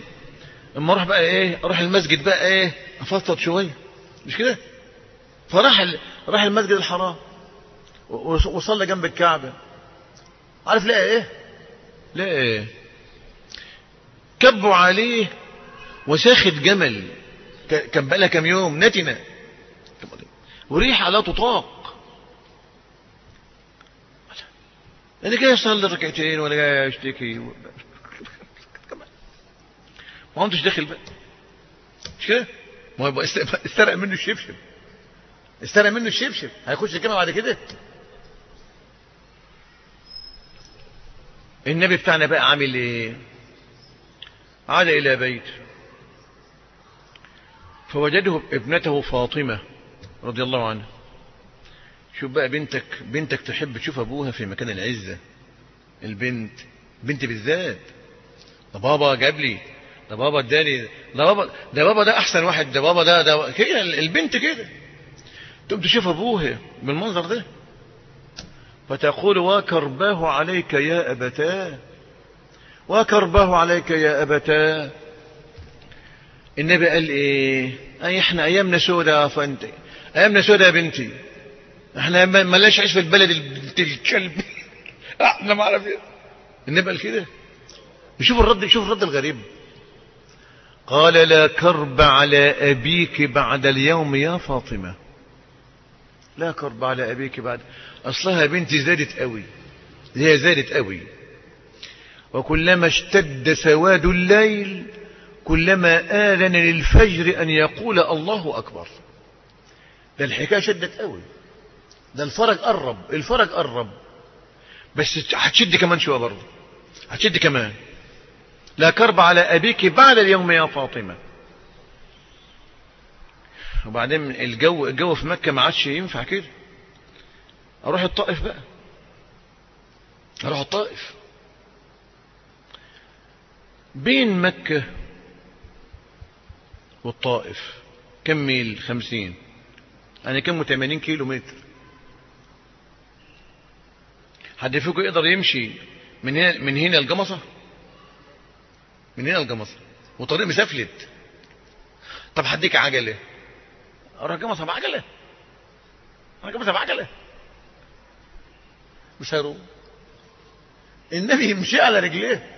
Speaker 1: أما أروح بقى إيه؟ أروح المسجد بقى إيه؟ افضفض شوية. مش كده؟ فراح راح المسجد الحرام. وصلى جنب الكعبة. عارف لقى إيه؟ لا كبوا عليه وساخت جمل. كان بقى كم يوم نتنة وريحة لا تطاق. أنا جاي أصلي ركعتين ولا جاي أشتكي. ما انتش داخل بقى. مش كده؟ ما هو استرق منه الشبشب. استرق منه الشبشب. هيخش الجامعة بعد كده؟ النبي بتاعنا بقى عامل إيه؟ عاد إلى بيت فوجده ابنته فاطمة رضي الله عنها. شوف بقى بنتك بنتك تحب تشوف أبوها في مكان العزة. البنت بنت بالذات. ده بابا جاب لي ده بابا اداني ده بابا ده بابا ده أحسن واحد ده بابا ده ده كده البنت كده. تقوم تشوف أبوها بالمنظر ده. فتقول وكرباه عليك يا أبتاه وكرباه عليك يا أبتاه. النبي قال إيه أي إحنا أيامنا سودة فانت أيامنا سودة يا بنتي. إحنا ما لاش عيش في البلد الكلب. إحنا ما عارف النبي قال كده. شوف الرد شوف الرد الغريب. قال لا كرب على أبيك بعد اليوم يا فاطمة. لا كرب على أبيك بعد. أصلها بنتي زادت قوي. هي زادت قوي. وكلما اشتد سواد الليل كلما آلن للفجر أن يقول الله أكبر. ده الحكاية شدت قوي. ده الفرج قرب الفرج قرب. بس هتشد كمان شوية برضه. هتشد كمان. لا كرب على أبيك بعد اليوم يا فاطمة. وبعدين الجو الجو في مكة ما عادش ينفع كده. أروح الطائف بقى. أروح الطائف. بين مكة والطائف. كم ميل؟ خمسين. يعني كم تمانين كيلو متر. حد فيكم يقدر يمشي من هنا من هنا الجمصة من هنا الجمصة وطريق مسافلت طب هديك عجلة. أروح جمصة بعجلة. أروح جمصة بعجلة. مش النبي يمشي على رجليه.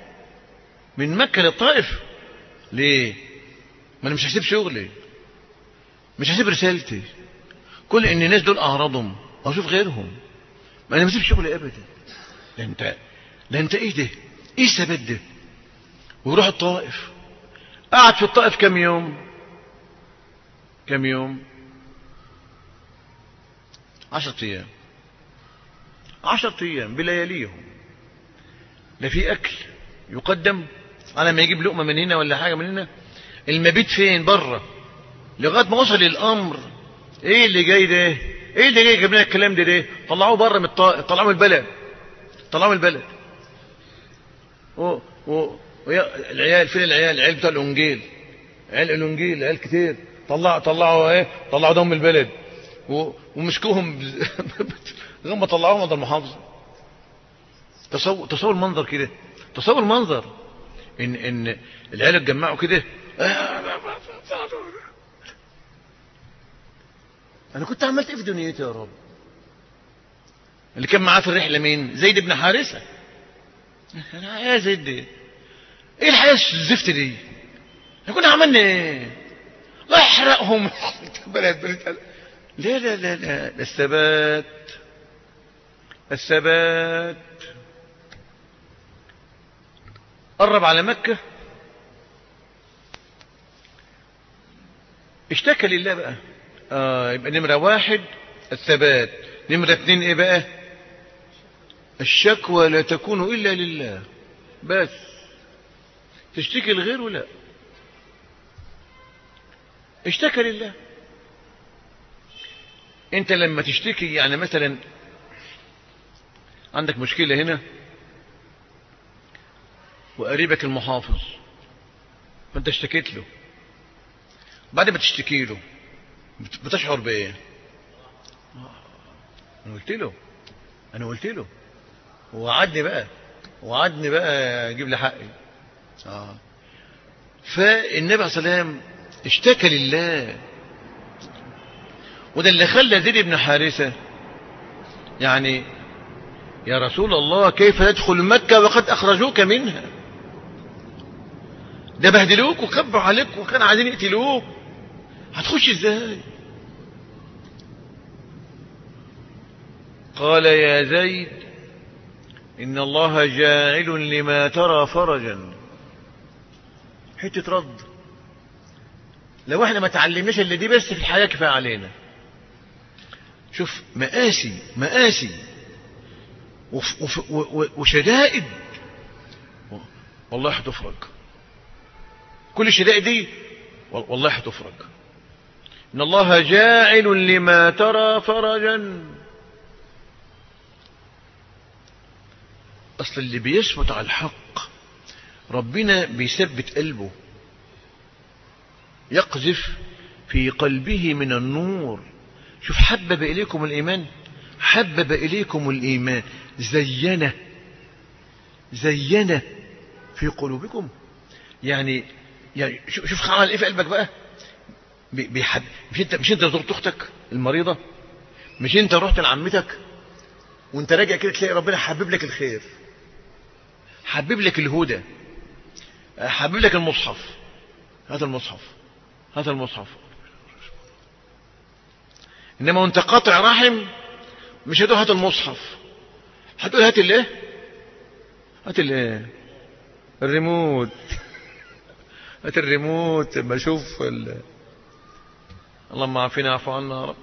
Speaker 1: من مكة للطائف. ليه؟ ما أنا مش هسيب شغلي مش هسيب رسالتي. كل إن الناس دول أعرضهم وأشوف غيرهم. ما أنا ما اسيب شغلي ابدا. ده أنت ده أنت إيه ده؟ إيه الثبات ده؟ ويروح الطائف. قعد في الطائف كم يوم؟ كم يوم؟ عشرة أيام. عشرة أيام بلياليهم. لا في أكل يقدم. على ما يجيب لقمة من هنا ولا حاجة من هنا المبيت فين؟ بره لغاية ما وصل الأمر. إيه اللي جاي ده؟ إيه اللي جاي؟ جاب لنا الكلام ده ده. طلعوه بره من الط... طلعوه من البلد. طلعوه من البلد. و... و... العيال فين العيال؟ العيال بتوع الانجيل عيال الانجيل عيال كتير. طلعوا طلعوا إيه؟ طلعوا دم البلد. ومسكوهم لما طلعوهم من المحافظة تصور تصور المنظر كده. تصور المنظر. ان إن العيال اتجمعوا كده. أنا كنت عملت إيه في دنيتي يا رب؟ اللي كان معاه في الرحلة مين؟ زيد بن حارثة. أنا يا زيد دي. إيه الحياة الزفت دي؟ إحنا كنا عملنا إيه؟ الله يحرقهم. لا لا لا لا الثبات الثبات. قرب على مكة. اشتكى لله بقى. آه يبقى نمرة واحد الثبات. نمرة اتنين إيه بقى؟ الشكوى لا تكون إلا لله. بس. تشتكي الغير ولا؟ اشتكى لله. انت لما تشتكي يعني مثلا عندك مشكلة هنا؟ وقريبك المحافظ فأنت اشتكيت له. بعد ما تشتكي له. بتشعر بإيه؟ أنا قلت له. أنا قلت له. وعدني بقى. وعدني بقى يجيب لي حقي. آه. فالنبي عليه الصلاه والسلام اشتكى لله. وده اللي خلى زيد بن حارثة يعني يا رسول الله كيف تدخل مكة وقد أخرجوك منها؟ ده بهدلوك وكبوا عليك وكان عايزين يقتلوك. هتخش إزاي؟ قال يا زيد إن الله جاعل لما ترى فرجا. حتة رد. لو إحنا ما تعلمناش اللي دي بس في الحياة كفاية علينا. شوف مآسي مآسي. وشدائد. والله هتفرج. كل الشدائد دي والله هتفرج. إن الله جاعل لما ترى فرجا. أصل اللي بيثبت على الحق ربنا بيثبت قلبه. يقذف في قلبه من النور. شوف حبب إليكم الإيمان. حبب إليكم الإيمان. زينة. زينة في قلوبكم. يعني يعني شوف عمل إيه في قلبك بقى. بيحب مش انت مش انت زرت أختك المريضة؟ مش انت رحت لعمتك؟ وانت راجع كده تلاقي ربنا حبب لك الخير. حبب لك الهدى. حبب لك المصحف. هذا المصحف. هذا المصحف. إنما وانت قاطع رحم مش هتقول هات المصحف. هتقول هات الايه؟ هات الايه؟ الريموت. هات الريموت ما أشوف ال... اللهم عافينا واعف عنا يا رب.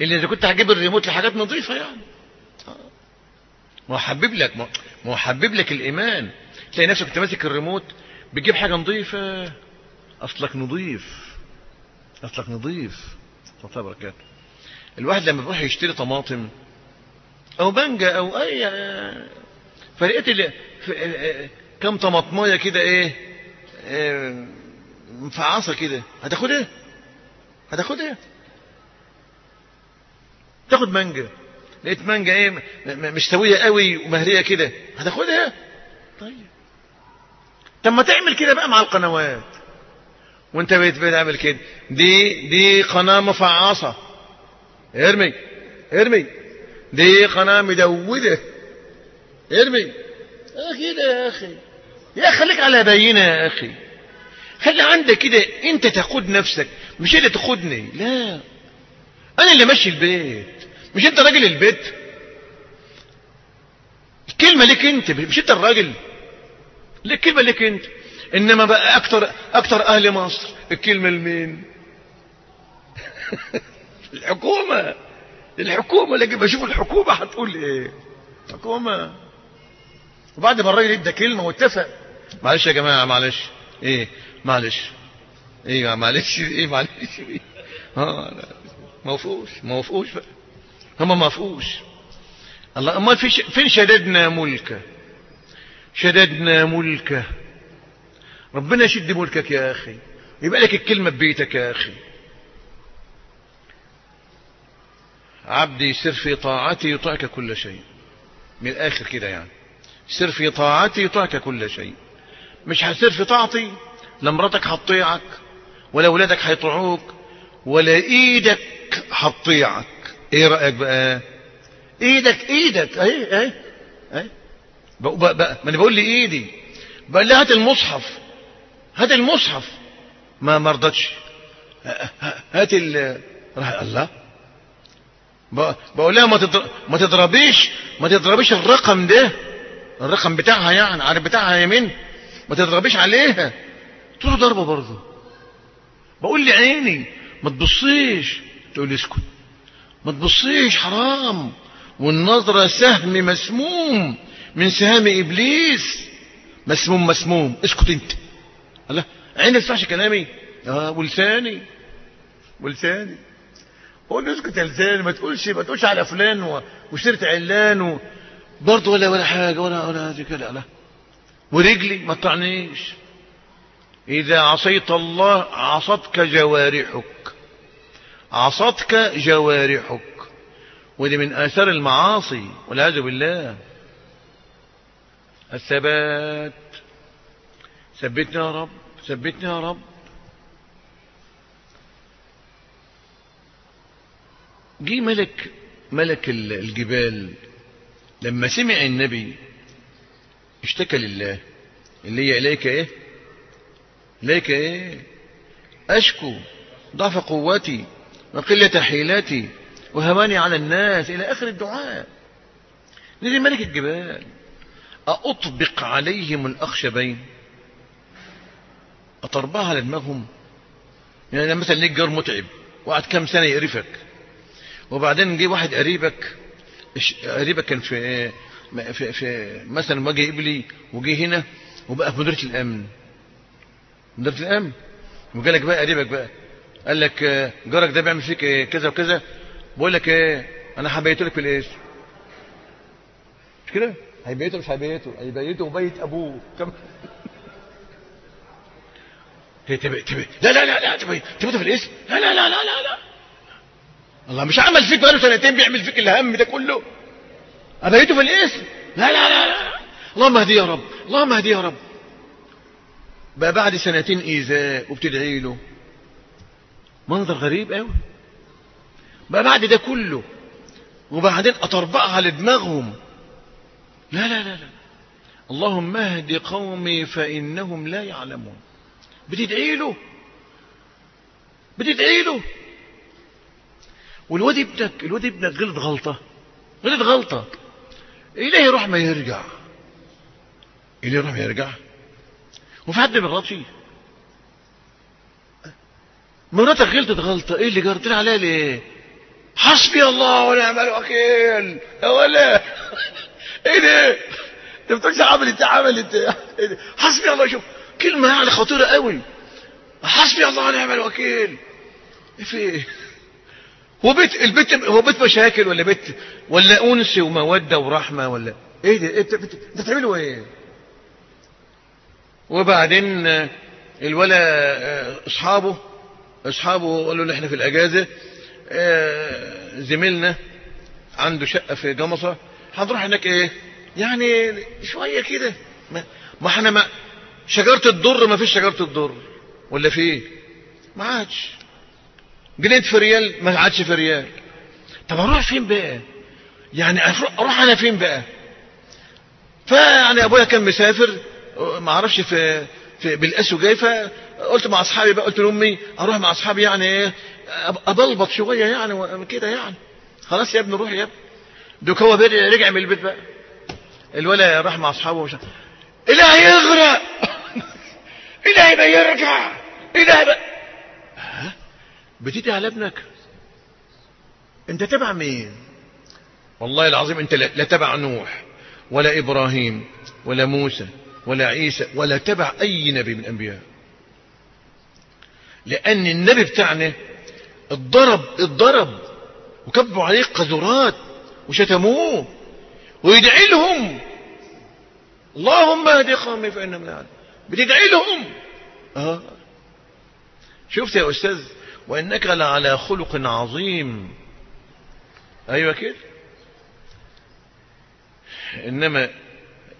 Speaker 1: اللي إذا كنت هجيب الريموت لحاجات نظيفة يعني. ما حبب لك ما حبب لك الإيمان. تلاقي نفسك انت ماسك الريموت بتجيب حاجة نظيفة. أصلك نظيف. أصلك نظيف. الله الواحد لما بيروح يشتري طماطم أو مانجا أو أي فلقيت كم طماطماية كده إيه مفعصة كده. هتاخد إيه؟ هتاخد إيه؟ تاخد مانجا. لقيت مانجا إيه؟ مش سويه قوي ومهرية كده. هتاخدها طيب. طب ما تعمل كده بقى مع القنوات. وانت بقيت بتعمل كده. دي دي قناة مفعصة. ارمي. ارمي. دي قناة مدودة. ارمي. كده يا أخي. يا خليك على بينه يا أخي. خلي عندك كده انت تقود نفسك؟ مش انت تقودني لا. أنا اللي ماشي البيت مش انت راجل البيت. الكلمة لك انت مش انت الراجل. الكلمة لك انت. انما بقى أكتر أكتر أهل مصر الكلمة لمين؟ الحكومة. الحكومة لكن بشوف الحكومة هتقول إيه؟ حكومة. وبعد ما الراجل ادى كلمة واتفق. معلش يا جماعة معلش. إيه؟ معلش. إيه معلش؟ إيه معلش؟ إيه آه ما وفقوش ما وفقوش. بقى هم ما وفقوش. الله امال في فين شددنا ملكه شددنا ملكه ربنا يشد ملكك يا أخي. يبقى لك الكلمة ببيتك يا أخي. عبدي سر في طاعتي يطيعك كل شيء. من الآخر كده يعني. سر في طاعتي يطيعك كل شيء. مش هسير في طاعتي؟ لا مراتك هتطيعك ولا ولادك هيطيعوك ولا إيدك هتطيعك. إيه رأيك بقى؟ إيدك إيدك اهي اهي اهي. بقى بقى ما أنا بقول لي ايدي بقول لها هات المصحف هات المصحف. ما مرضتش. هات ال الله. بقول لها ما تضرب ما تضربيش ما تضربيش الرقم ده الرقم بتاعها يعني عارف بتاعها يمين ما تضربيش عليها. تقول له ضربة برضه. بقول لي عيني ما تبصيش. تقول لي اسكت. ما تبصيش حرام. والنظرة سهم مسموم. من سهام إبليس. مسموم مسموم. اسكت أنت. الله. عيني ما تسمعش كلامي. آه ولساني. ولساني. قول له اسكت يا لساني. ما تقولش ما تقولش على فلان وشرت علان. برضه ولا ولا حاجة ولا ولا كده. لا. ورجلي ما تطعنيش. إذا عصيت الله عصتك جوارحك. عصتك جوارحك. ودي من آثار المعاصي والعياذ بالله. الثبات. ثبتنا يا رب ثبتنا يا رب. جه ملك ملك الجبال. لما سمع النبي اشتكى لله. اللي هي إليك إيه؟ إليك إيه؟ أشكو ضعف قوتي وقلة حيلتي وهواني على الناس إلى آخر الدعاء. نزل ملك الجبال أطبق عليهم الأخشبين؟ أطربها على دماغهم يعني مثلا ليك جار متعب وقعد كام سنة يقرفك وبعدين جه واحد قريبك قريبك كان في في, في مثلا وجه قبلي وجه هنا وبقى في مديريه الأمن. مديريه الامن وجالك بقى قريبك بقى قال لك جارك ده بيعمل فيك كذا وكذا بقول لك إيه أنا هبيته لك في الاسم مش كده هيبيته مش هيبيته هيبيته وبيت ابوه كم هي تبي تبي لا لا لا لا تبي تبيته في الاسم لا لا لا لا لا لا الله مش عمل فيك بقاله سنتين بيعمل فيك الهم ده كله أبيته في الاسم لا لا لا لا اللهم اهدي يا رب اللهم اهدي يا رب بقى بعد سنتين إيذاء وبتدعي له. منظر غريب قوي بقى بعد ده كله. وبعدين أطربقها لدماغهم. لا لا لا لا. اللهم اهد قومي فإنهم لا يعلمون. بتدعي له. بتدعي له. والواد ابنك الواد ابنك غلط غلطة. غلط غلطة. إليه يروح ما يرجع. إليه يروح ما يرجع. وفي حد ما يغلطش مراتك غلطت غلطة. إيه اللي جرت عليها ليه؟ حسبي الله ونعم الوكيل. يا ولا إيه ده؟ أنت بتقولش عملت عملت إيه؟ حسبي الله. شوف كلمة يعني خطيرة قوي. حسبي الله ونعم الوكيل. إيه في إيه؟ هو بيت البيت هو بيت مشاكل ولا بيت ولا أنس ومودة ورحمة ولا إيه ده؟ انت انت بتعملوا إيه؟ وبعدين الولا أصحابه أصحابه قالوا له إحنا في الأجازة زميلنا عنده شقة في جمصة هنروح هناك إيه؟ يعني شوية كده. ما إحنا ما شجرة الضر ما فيش شجرة الضر ولا في؟ ما عادش. جنيت في ريال ما عادش في ريال. طب أروح فين بقى؟ يعني أروح أنا فين بقى؟ فيعني أبويا كان مسافر ما أعرفش في, في بالاسو جاي فقلت مع اصحابي بقى قلت لامي أروح مع اصحابي يعني إيه أبلبط شوية يعني كده يعني. خلاص يا ابني روح يا ابني. دوك هو رجع من البيت بقى. الولا راح مع اصحابه ومش الهي يغرق! الهي ما يرجع! الهي بقى بتدعي على ابنك؟ انت تبع مين؟ والله العظيم انت لا تبع نوح ولا إبراهيم ولا موسى. ولا عيسى ولا تبع أي نبي من الأنبياء. لأن النبي بتاعنا اتضرب اتضرب وكبوا عليه قذرات وشتموه ويدعي لهم. اللهم اهدي قومي فإنهم لا يعلمون. بتدعي لهم. آه. شفت يا أستاذ وإنك لعلى خلق عظيم. أيوة كده إنما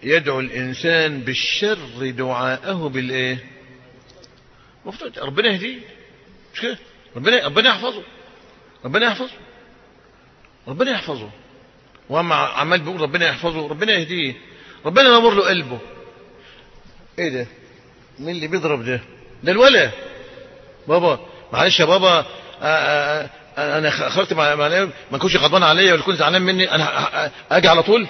Speaker 1: يدعو الإنسان بالشر دعاءه بالإيه؟ مفتوح. ربنا يهديه. مش كده؟ ربنا ربنا يحفظه. ربنا يحفظه. ربنا يحفظه. وما عمال بيقول ربنا يحفظه ربنا يهديه. ربنا ينور له قلبه. إيه ده؟ مين اللي بيضرب ده؟ ده الولا. بابا معلش يا بابا آآ آآ أنا خرجت مع ما كنتش غضبان عليا ولا كنت زعلان مني. أنا أجي على طول؟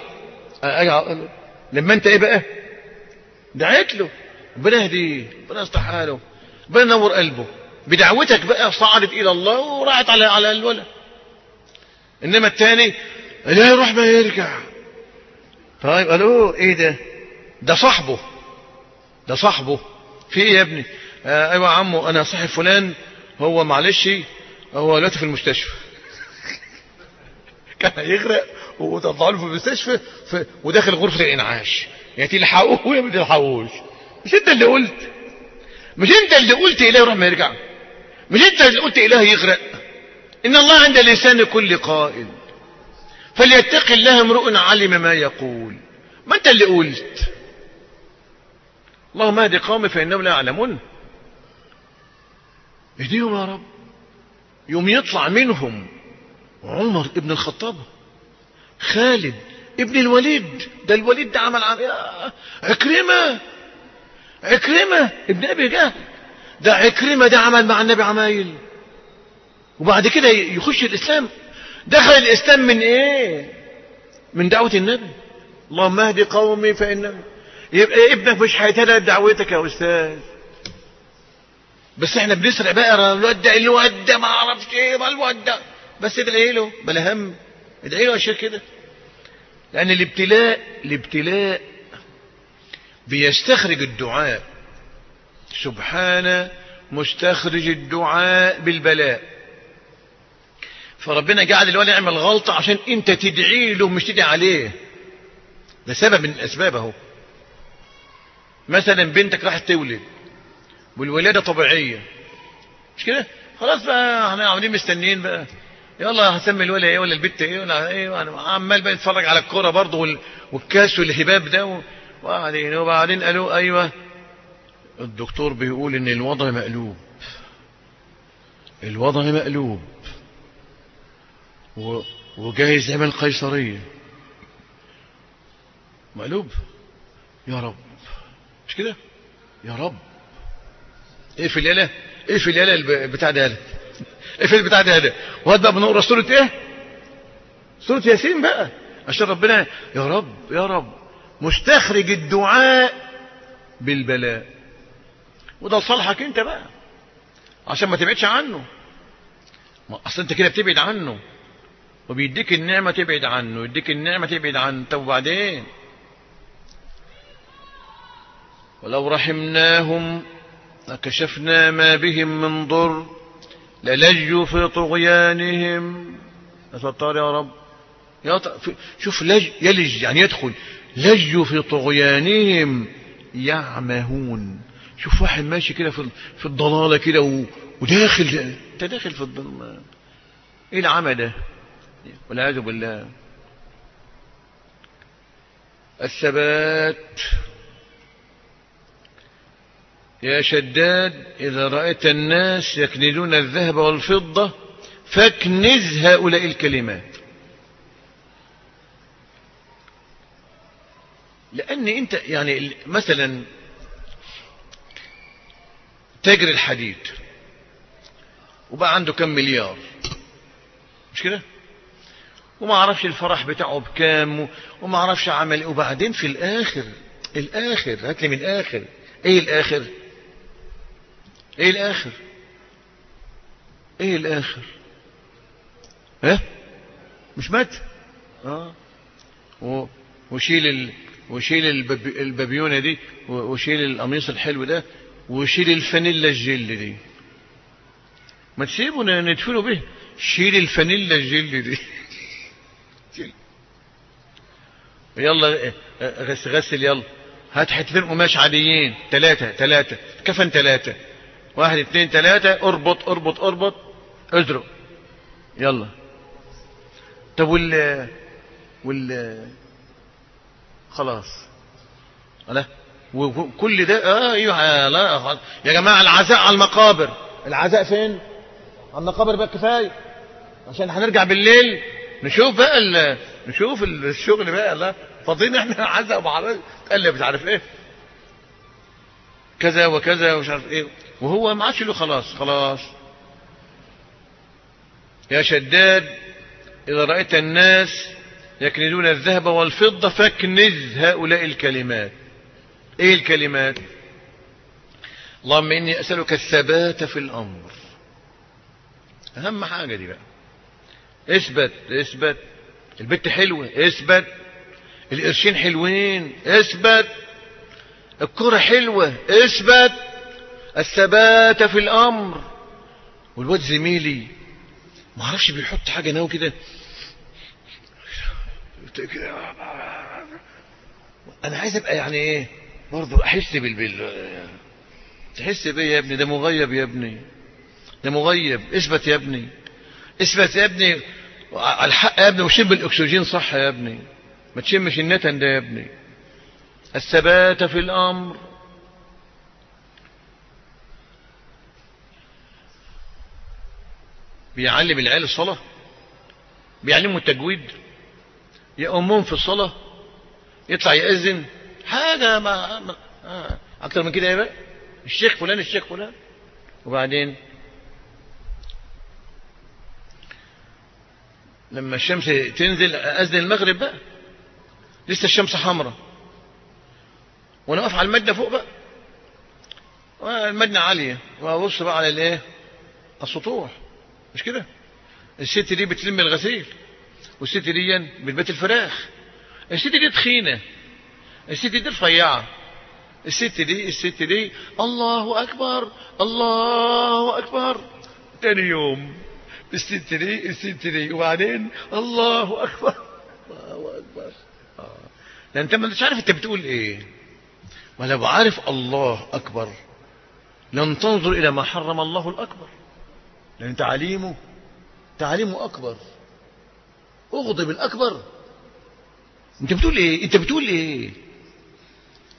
Speaker 1: أجي. لما انت إيه بقى؟ دعيت له. ربنا يهديه ربنا يصلح حاله ربنا ينور قلبه. بدعوتك بقى صعدت إلى الله وراحت على على الولد. إنما الثاني لا يروح ما يرجع. طيب قالوا إيه ده؟ ده صاحبه. ده صاحبه. في إيه يا ابني؟ آه أيوه يا عمو أنا صاحب فلان هو معلش هو دلوقتي في المستشفى. كان هيغرق وطلعوا له في المستشفى وداخل غرفة الانعاش. يعني تلحقوه ولا ما تلحقوش. مش انت اللي قلت. مش انت اللي قلت إله يروح ما يرجع. مش انت اللي قلت إله يغرق. إن الله عند لسان كل قائل. فليتق الله امرؤ علم ما يقول. ما انت اللي قلت. اللهم اهد قومي فإنهم لا يعلمون. اهديهم يا رب. يوم يطلع منهم عمر ابن الخطاب. خالد ابن الوليد. ده الوليد ده عمل عم... عكرمة عكرمة ابن أبي جهل. ده عكرمة ده عمل مع النبي عمايل. وبعد كده يخش الإسلام. دخل الإسلام من إيه؟ من دعوة النبي. اللهم اهدي قومي فإن يبقى ابنك مش هيتهدى دعوتك يا أستاذ. بس إحنا بنسرع بقى الواد ده الواد ده ما أعرفش إيه ما الواد ده. بس ادعي له بلا هم ادعي له عشان كده. لأن الابتلاء الابتلاء بيستخرج الدعاء. سبحانه مستخرج الدعاء بالبلاء. فربنا جعل الولد يعمل غلطة عشان انت تدعي له مش تدعي عليه. ده سبب من الأسباب أهو. مثلا بنتك راحت تولد والولادة طبيعية. مش كده؟ خلاص بقى إحنا عاملين مستنيين بقى. يلا هسمي الولد إيه ولا البت إيه ولا إيه عمال بقى يتفرج على الكورة برضه والكاس والهباب ده وبعدين وبعدين قالوا أيوه الدكتور بيقول إن الوضع مقلوب. الوضع مقلوب. وجاهز يعمل قيصرية. مقلوب. يا رب. مش كده؟ يا رب. إيه في الليلة إيه في الليلة بتاع ده. في البتاع ده ده وهات بقى بنقرأ سورة إيه؟ سورة ياسين بقى. عشان ربنا يا رب يا رب مستخرج الدعاء بالبلاء. وده لصالحك أنت بقى. عشان ما تبعدش عنه. ما أصل أنت كده بتبعد عنه. وبيديك النعمة تبعد عنه يديك النعمة تبعد عنه. طب وبعدين؟ ولو رحمناهم لكشفنا ما بهم من ضر. للجوا في طغيانهم. أتطار يا رب. شوف لج يلج يعني يدخل. لجوا في طغيانهم يعمهون. شوف واحد ماشي كده في في الضلالة كده وداخل. أنت داخل في الضلمه إيه العمى ده؟ والعياذ بالله. الثبات. يا شداد إذا رأيت الناس يكنزون الذهب والفضة فاكنز هؤلاء الكلمات. لأن أنت يعني مثلا تاجر الحديد وبقى عنده كم مليار. مش كده؟ وما عرفش الفرح بتاعه بكام وما عرفش عمل وبعدين في الآخر الآخر هات لي من الآخر. إيه الآخر؟ إيه الآخر؟ إيه الآخر؟ ها؟ مش مات؟ آه. وشيل ال... وشيل البب... البابيونة دي وشيل القميص الحلو ده وشيل الفانيلا الجل دي. ما تسيبه ندفنه به. شيل الفانيلا الجل دي. يلا غسل غسل يلا. هات حتتين قماش عاديين. ثلاثة ثلاثة كفن ثلاثة واحد اثنين ثلاثة اربط اربط اربط ازرق يلا. طب وال وال خلاص. لا وكل ده آه أيوه لا يا جماعة العزاء على المقابر. العزاء فين؟ على المقابر بقى كفاية. عشان هنرجع بالليل نشوف بقى ال... نشوف الشغل بقى لا فاضيين إحنا عزاء وبعرض تقلب مش عارف إيه. كذا وكذا ومش عارف إيه. وهو ما عادش له خلاص خلاص. يا شداد إذا رأيت الناس يكنزون الذهب والفضة فاكنز هؤلاء الكلمات. إيه الكلمات؟ اللهم إني أسألك الثبات في الأمر. أهم حاجة دي بقى. اثبت اثبت. البت حلوة اثبت. القرشين حلوين اثبت. الكرة حلوة اثبت. الثبات في الأمر. والواد زميلي ما أعرفش بيحط حاجة ناوي كده. أنا عايز أبقى يعني إيه برضه أحس بالبال تحس بيه يا ابني ده مغيب يا ابني. ده مغيب. اثبت يا ابني. اثبت يا ابني. الحق يا ابني وشم الاكسجين صح يا ابني. ما تشمش النتن ده يا ابني. الثبات في الأمر. بيعلم العيال الصلاة؟ بيعلموا التجويد؟ يأمهم في الصلاة؟ يطلع يأذن؟ حاجة ما, ما آه. أكتر من كده يبقى الشيخ فلان الشيخ فلان. وبعدين؟ لما الشمس تنزل أذن المغرب بقى. لسه الشمس حمراء. وأنا واقف على المدنة فوق بقى. المدنة عالية. وأبص بقى على الإيه؟ السطوح. مش كده؟ الست دي بتلم الغسيل والست دي بتبات الفراخ. الست دي تخينة الست دي رفيعة. الست دي الست دي الله أكبر الله أكبر. تاني يوم الست دي الست دي وبعدين الله أكبر الله أكبر. آه. لأن أنت مش عارف أنت بتقول إيه. ولو عارف الله أكبر. لن تنظر إلى ما حرم الله الأكبر. لأن تعليمه تعليمه أكبر. أغضب الأكبر أنت بتقول إيه؟ أنت بتقول إيه؟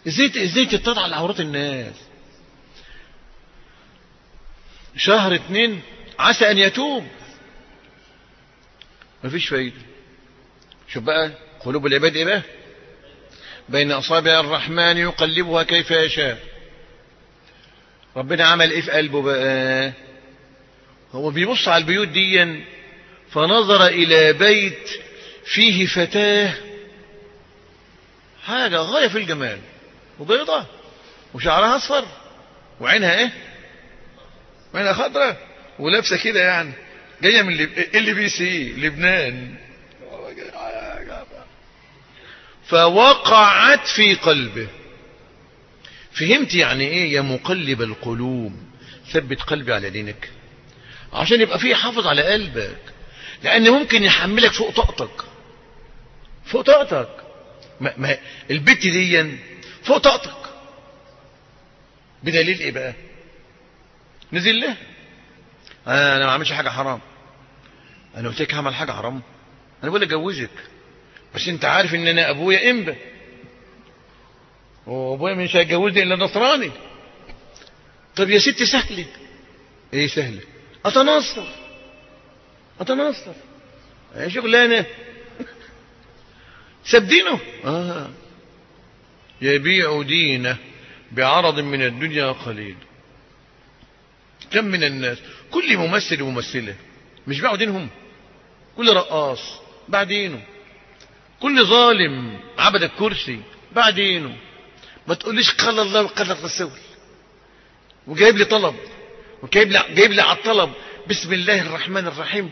Speaker 1: إزاي إزاي تطلع على عورات الناس؟ شهر اتنين عسى أن يتوب. مفيش فايدة. شوف بقى قلوب العباد إيه بقى؟ بين أصابع الرحمن يقلبها كيف يشاء. ربنا عمل إيه في قلبه بقى؟ هو بيبص على البيوت دي فنظر إلى بيت فيه فتاة. حاجة غاية في الجمال وبيضة وشعرها أصفر وعينها إيه؟ وعينها خضراء ولابسة كده يعني جاية من اللي بي سي لبنان. فوقعت في قلبه. فهمت يعني إيه يا مقلب القلوب؟ ثبت قلبي على دينك. عشان يبقى فيه حافظ على قلبك. لأن ممكن يحملك فوق طاقتك. فوق طاقتك. ما ما البت دي فوق طاقتك. بدليل إيه بقى؟ نزل له. آه أنا ما عملش حاجة حرام. أنا قلت لك هعمل حاجة حرام. أنا بقول أجوزك. بس أنت عارف إن أنا أبويا انبا وأبويا مش هيجوزني إلا نصراني. طب يا ست سهلة. إيه سهلة؟ اتنصر إيه شغلانة. ساب دينه. آه. يبيع دينه بعرض من الدنيا قليل. كم من الناس كل ممثل وممثلة مش باعوا دينهم. كل رقاص باع دينه. كل ظالم عبد الكرسي باع دينه. ما تقوليش قال الله وقال الرسول وجايب لي طلب. وجايب لي جايب لي على الطلب بسم الله الرحمن الرحيم.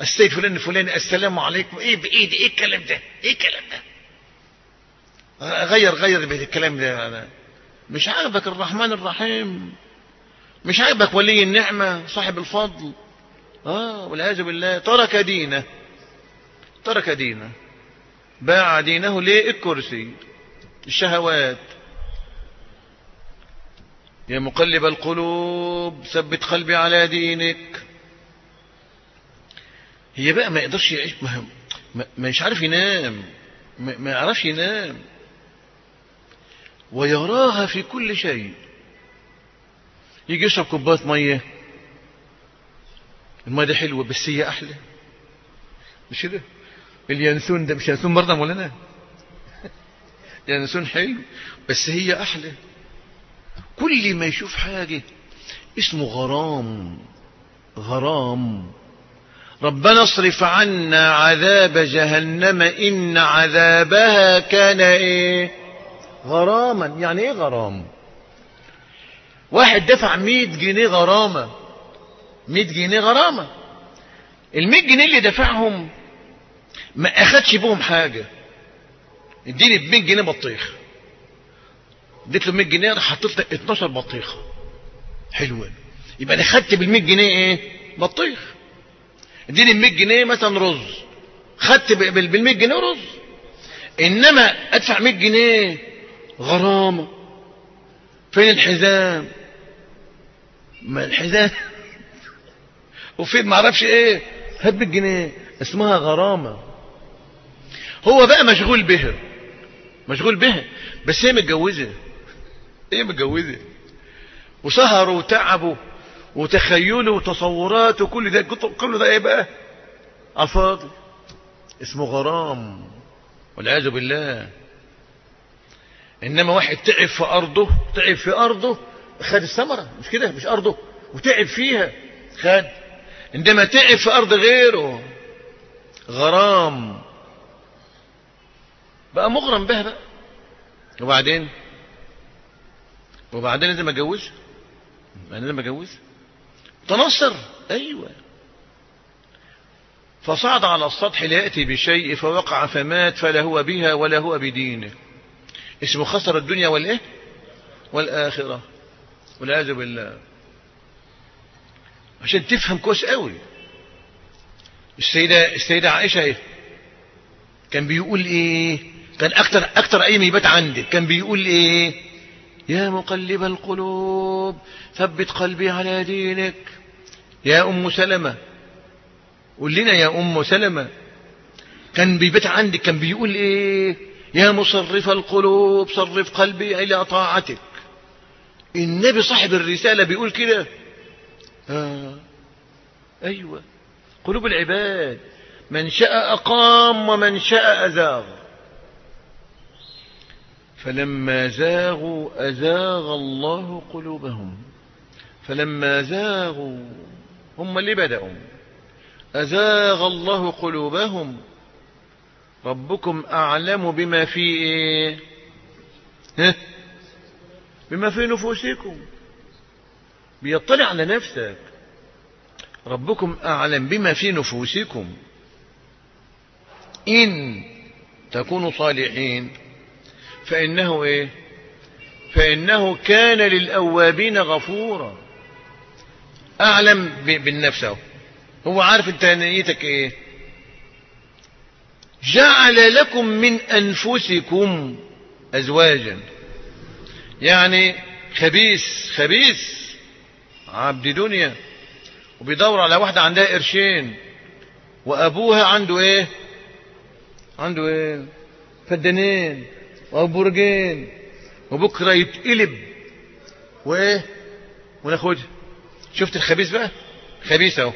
Speaker 1: السيد فلان الفلاني السلام عليكم. إيه بايدي إيه الكلام ده؟ إيه الكلام ده؟ غير غير الكلام ده. أنا. مش عاجبك الرحمن الرحيم؟ مش عاجبك ولي النعمة؟ صاحب الفضل؟ آه والعياذ بالله. ترك دينه. ترك دينه. باع دينه ليه الكرسي الشهوات. يا مقلب القلوب ثبت قلبي على دينك. هي بقى ما يقدرش يعيش ما مش عارف ينام ما يعرفش ينام. ويراها في كل شيء. يجي يشرب كوباية مية. المية دي حلوة بس هي أحلى. مش كده؟ اليانسون ده مش يانسون برضه مولانا؟ يانسون حلو بس هي أحلى. كل ما يشوف حاجة اسمه غرام غرام. ربنا اصرف عنا عذاب جهنم إن عذابها كان إيه؟ غراما. يعني إيه غرام؟ واحد دفع 100 جنيه غرامة. 100 جنيه غرامة. ال 100 جنيه اللي دفعهم ما أخدش بهم حاجة. اديني ب 100 جنيه بطيخ. اديت له 100 جنيه راح حطيت له 12 بطيخة. حلوة. يبقى أنا خدت بال 100 جنيه إيه؟ بطيخ. اديني ب 100 جنيه مثلا رز. خدت بال 100 جنيه رز. إنما أدفع 100 جنيه غرامة. فين الحزام؟ ما الحزام؟ وفين معرفش إيه؟ هات بالجنيه اسمها غرامة. هو بقى مشغول بها. مشغول بها. بس هي متجوزة. هي متجوزة وسهروا وتعبوا وتخيلوا وتصورات وكل ده. كل ده إيه بقى؟ على الفاضي. اسمه غرام. والعياذ بالله. إنما واحد تعب في أرضه تعب في أرضه خد الثمرة. مش كده؟ مش أرضه. وتعب فيها. خد. عندما تعب في أرض غيره. غرام. بقى مغرم بها بقى. وبعدين؟ وبعدين لازم اتجوز أنا لازم اتجوز تنصر. أيوه. فصعد على السطح ليأتي بشيء فوقع فمات فلا هو بها ولا هو بدينه. اسمه خسر الدنيا والإيه؟ والآخرة. والعياذ بالله. عشان تفهم كويس قوي. السيدة السيدة عائشة إيه؟ كان بيقول إيه؟ كان أكتر أكتر أيام يبات عندك. كان بيقول إيه؟ يا مقلب القلوب ثبت قلبي على دينك. يا أم سلمة قول لنا يا أم سلمة. كان بيبات عندك كان بيقول إيه؟ يا مصرف القلوب صرف قلبي إلى طاعتك. النبي صاحب الرسالة بيقول كده. آه. أيوه. قلوب العباد من شاء أقام ومن شاء أزاغ. فلما زاغوا أزاغ الله قلوبهم. فلما زاغوا هم اللي بدأوا. أزاغ الله قلوبهم. ربكم أعلم بما في إيه؟ بما في نفوسكم. بيطلع على نفسك. ربكم أعلم بما في نفوسكم. إن تكونوا صالحين. فإنه إيه؟ فإنه كان للأوابين غفورا. أعلم بالنفس هو, هو عارف أنت نيتك إيه؟ جعل لكم من أنفسكم أزواجا. يعني خبيث خبيث عبد دنيا. وبيدور على واحدة عندها قرشين. وأبوها عنده إيه؟ عنده إيه؟ فدانين. وبرجين. وبكرة يتقلب. وإيه؟ وناخدها شفت الخبيث بقى؟ خبيث أهو.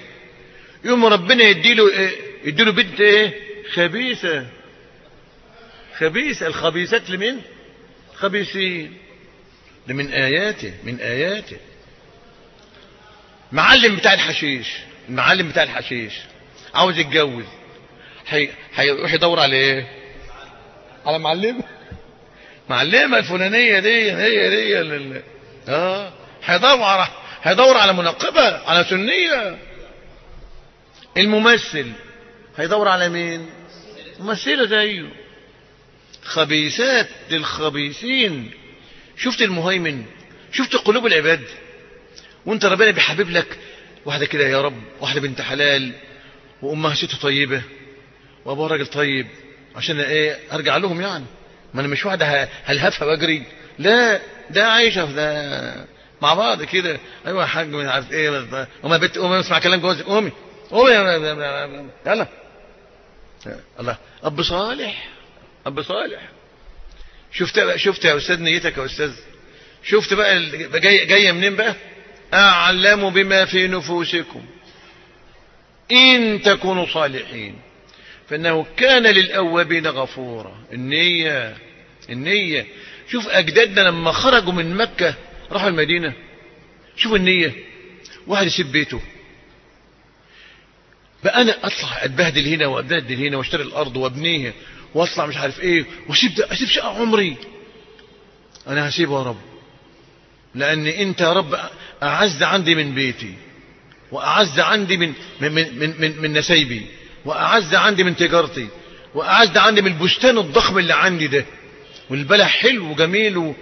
Speaker 1: يوم ربنا يديله إيه؟ يديله بنت إيه؟ خبيثة. خبيثة. الخبيثات لمين؟ خبيثين. ده من آياته من آياته. معلم بتاع الحشيش. المعلم بتاع الحشيش. عاوز يتجوز. هيروح يدور على إيه؟ على معلمه معلمة الفلانية دي هي دي. آه هيدور على هيدور على منقبة على سنية. الممثل هيدور على مين؟ ممثلة زيه. خبيثات للخبيثين. شفت المهيمن؟ شفت قلوب العباد. وانت ربنا بيحبب لك. واحدة كده يا رب واحدة بنت حلال. وأمها ست طيبة. وأبوها راجل طيب. عشان إيه؟ أرجع لهم يعني. ما أنا مش واحدة هلهفها وأجري. لا ده عايشة ده مع بعض كده. أيوه يا حاج مش عارف إيه وما بت قومي اسمع كلام جوزك قومي قومي يلا الله. أب صالح أب صالح. شفت شفت يا أستاذ نيتك يا أستاذ؟ شفت بقى جاية جاية منين بقى؟ أعلم بما في نفوسكم. إن تكونوا صالحين. فإنه كان للأوابين غفورا. النية النية. شوف أجدادنا لما خرجوا من مكة راحوا المدينة. شوف النية. واحد يسيب بيته. بقى أنا أطلع أتبهدل هنا وأتبهدل هنا وأشتري الأرض وأبنيها وأطلع مش عارف وأسيب ده أسيب شقة عمري. أنا هسيبه يا رب. لأن أنت يا رب أعز عندي من بيتي وأعز عندي من من من من, من نسيبي. وأعز عندي من تجارتي وأعز عندي من البستان الضخم اللي عندي ده. والبلح حلو وجميل و...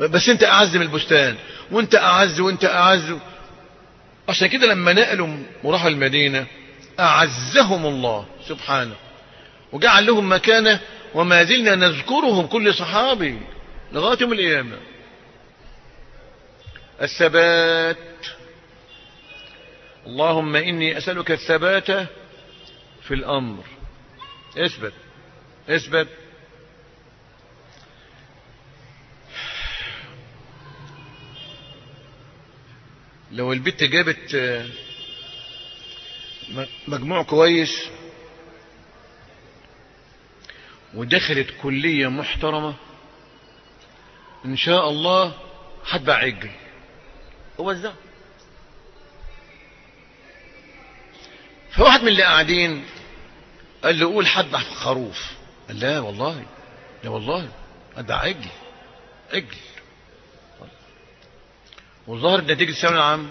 Speaker 1: بس أنت أعز من البستان وأنت أعز وأنت أعز. عشان كده لما نقلوا وراحوا المدينة أعزهم الله سبحانه. وجعل لهم مكانة وما زلنا نذكرهم كل صحابي لغاية يوم القيامة. الثبات. اللهم إني أسألك الثبات في الأمر. اثبت. اثبت. لو البت جابت مجموع كويس ودخلت كلية محترمة إن شاء الله هتبع عجل ووزع فواحد من اللي قاعدين قال له قول هذبح خروف قال لا والله. لا والله. هذبح عجل عجل. وظهرت نتيجة الثانوية العامة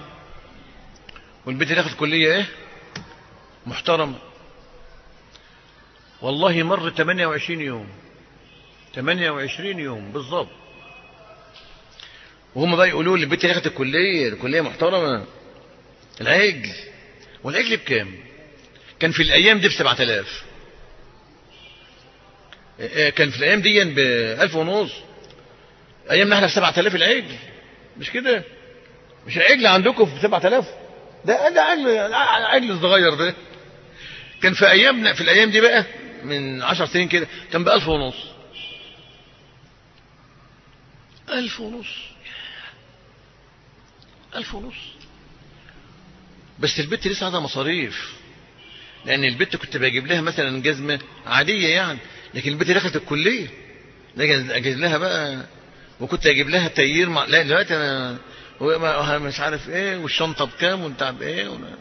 Speaker 1: والبنت دخلت كلية إيه؟ محترمة والله مر 28 يوم. 28 يوم بالظبط. وهم بقى يقولوا لي البنت دخلت الكلية الكلية محترمة. العجل. والعجل بكام؟ كان في الأيام دي ب 7000 كان في الأيام دي ب 1000 ونص. أيامنا إحنا ب 7000 العجل. مش كده؟ مش العجل عندكم ب 7000 ده ده عجل عجل صغير ده. كان في أيامنا في الأيام دي بقى من 10 سنين كده كان ب 1000 ونص. 1000 ونص. 1000 ونص. بس البت لسه عندها مصاريف. لأن البت كنت بجيب لها مثلا جزمة عادية يعني لكن البت دخلت الكلية أجيب لها بقى وكنت أجيب لها تيير مع... لا دلوقتي أنا مش عارف إيه والشنطة بكام وأنت بايه ونا...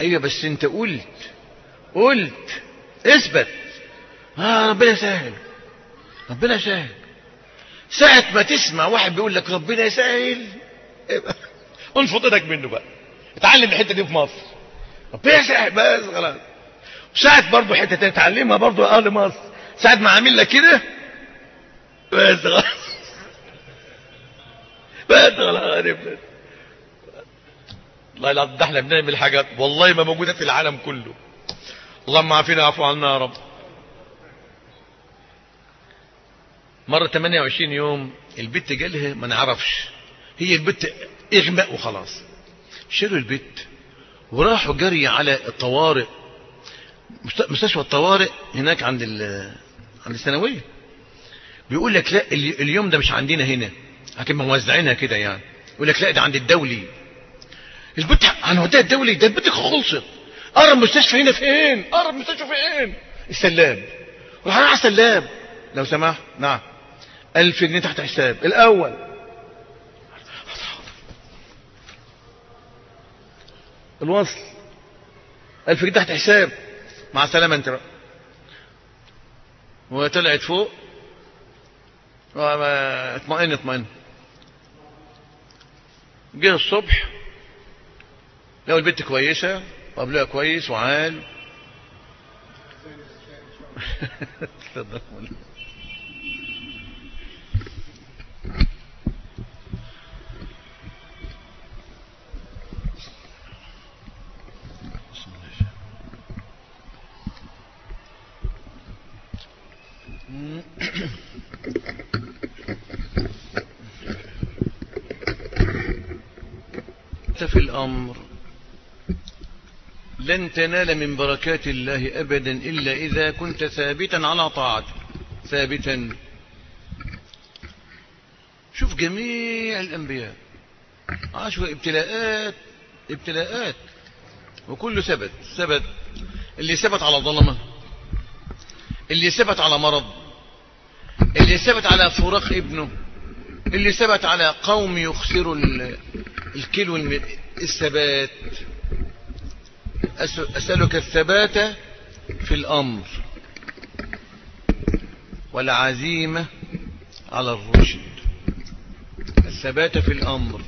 Speaker 1: أيوه بس أنت قلت قلت إثبت. آه ربنا يسهل ربنا يسهل. ساعة ما تسمع واحد بيقول لك ربنا يسهل انفض إيدك منه بقى. اتعلم الحتة دي في مصر. يسهل. بس خلاص ساعة برضه حتة تانية تعلمها برضه أهل مصر. ساعة ما عامل لك كده؟ بس خلاص بس خلاص والله العظيم ده إحنا بنعمل حاجات والله ما موجودة في العالم كله. اللهم عافينا واعف عنا يا رب. مرة 28 يوم البت جالها ما نعرفش. هي البت إغماء وخلاص. شالوا البت. وراحوا جري على الطوارئ. مستشفى الطوارئ هناك عند عند الثانوية. بيقول لك لا اليوم ده مش عندنا هنا. لكن موزعينها كده يعني. يقول لك لا ده عند الدولي. البت هنوديها الدولي ده البت خلصت. قرب مستشفى هنا فين؟ قرب مستشفى فين؟ السلام. روح على السلام. لو سمحت نعم. ألف جنيه تحت حساب. الأول. الوصل. ألف جنيه تحت حساب. مع السلامة أنت بقى. وطلعت فوق. اطمئن اطمئن. جه الصبح. لو البنت كويسة. وقبلها كويس وعال. في الأمر. لن تنال من بركات الله أبدا إلا إذا كنت ثابتا على طاعته. ثابتا. شوف جميع الأنبياء. عاشوا ابتلاءات ابتلاءات. وكله ثبت ثبت. اللي ثبت على ظلمة اللي ثبت على مرض. اللي ثبت على فراق ابنه اللي ثبت على قوم يخسروا الكيلو الثبات. أسألك الثبات في الأمر. والعزيمة على الرشد. الثبات في الأمر.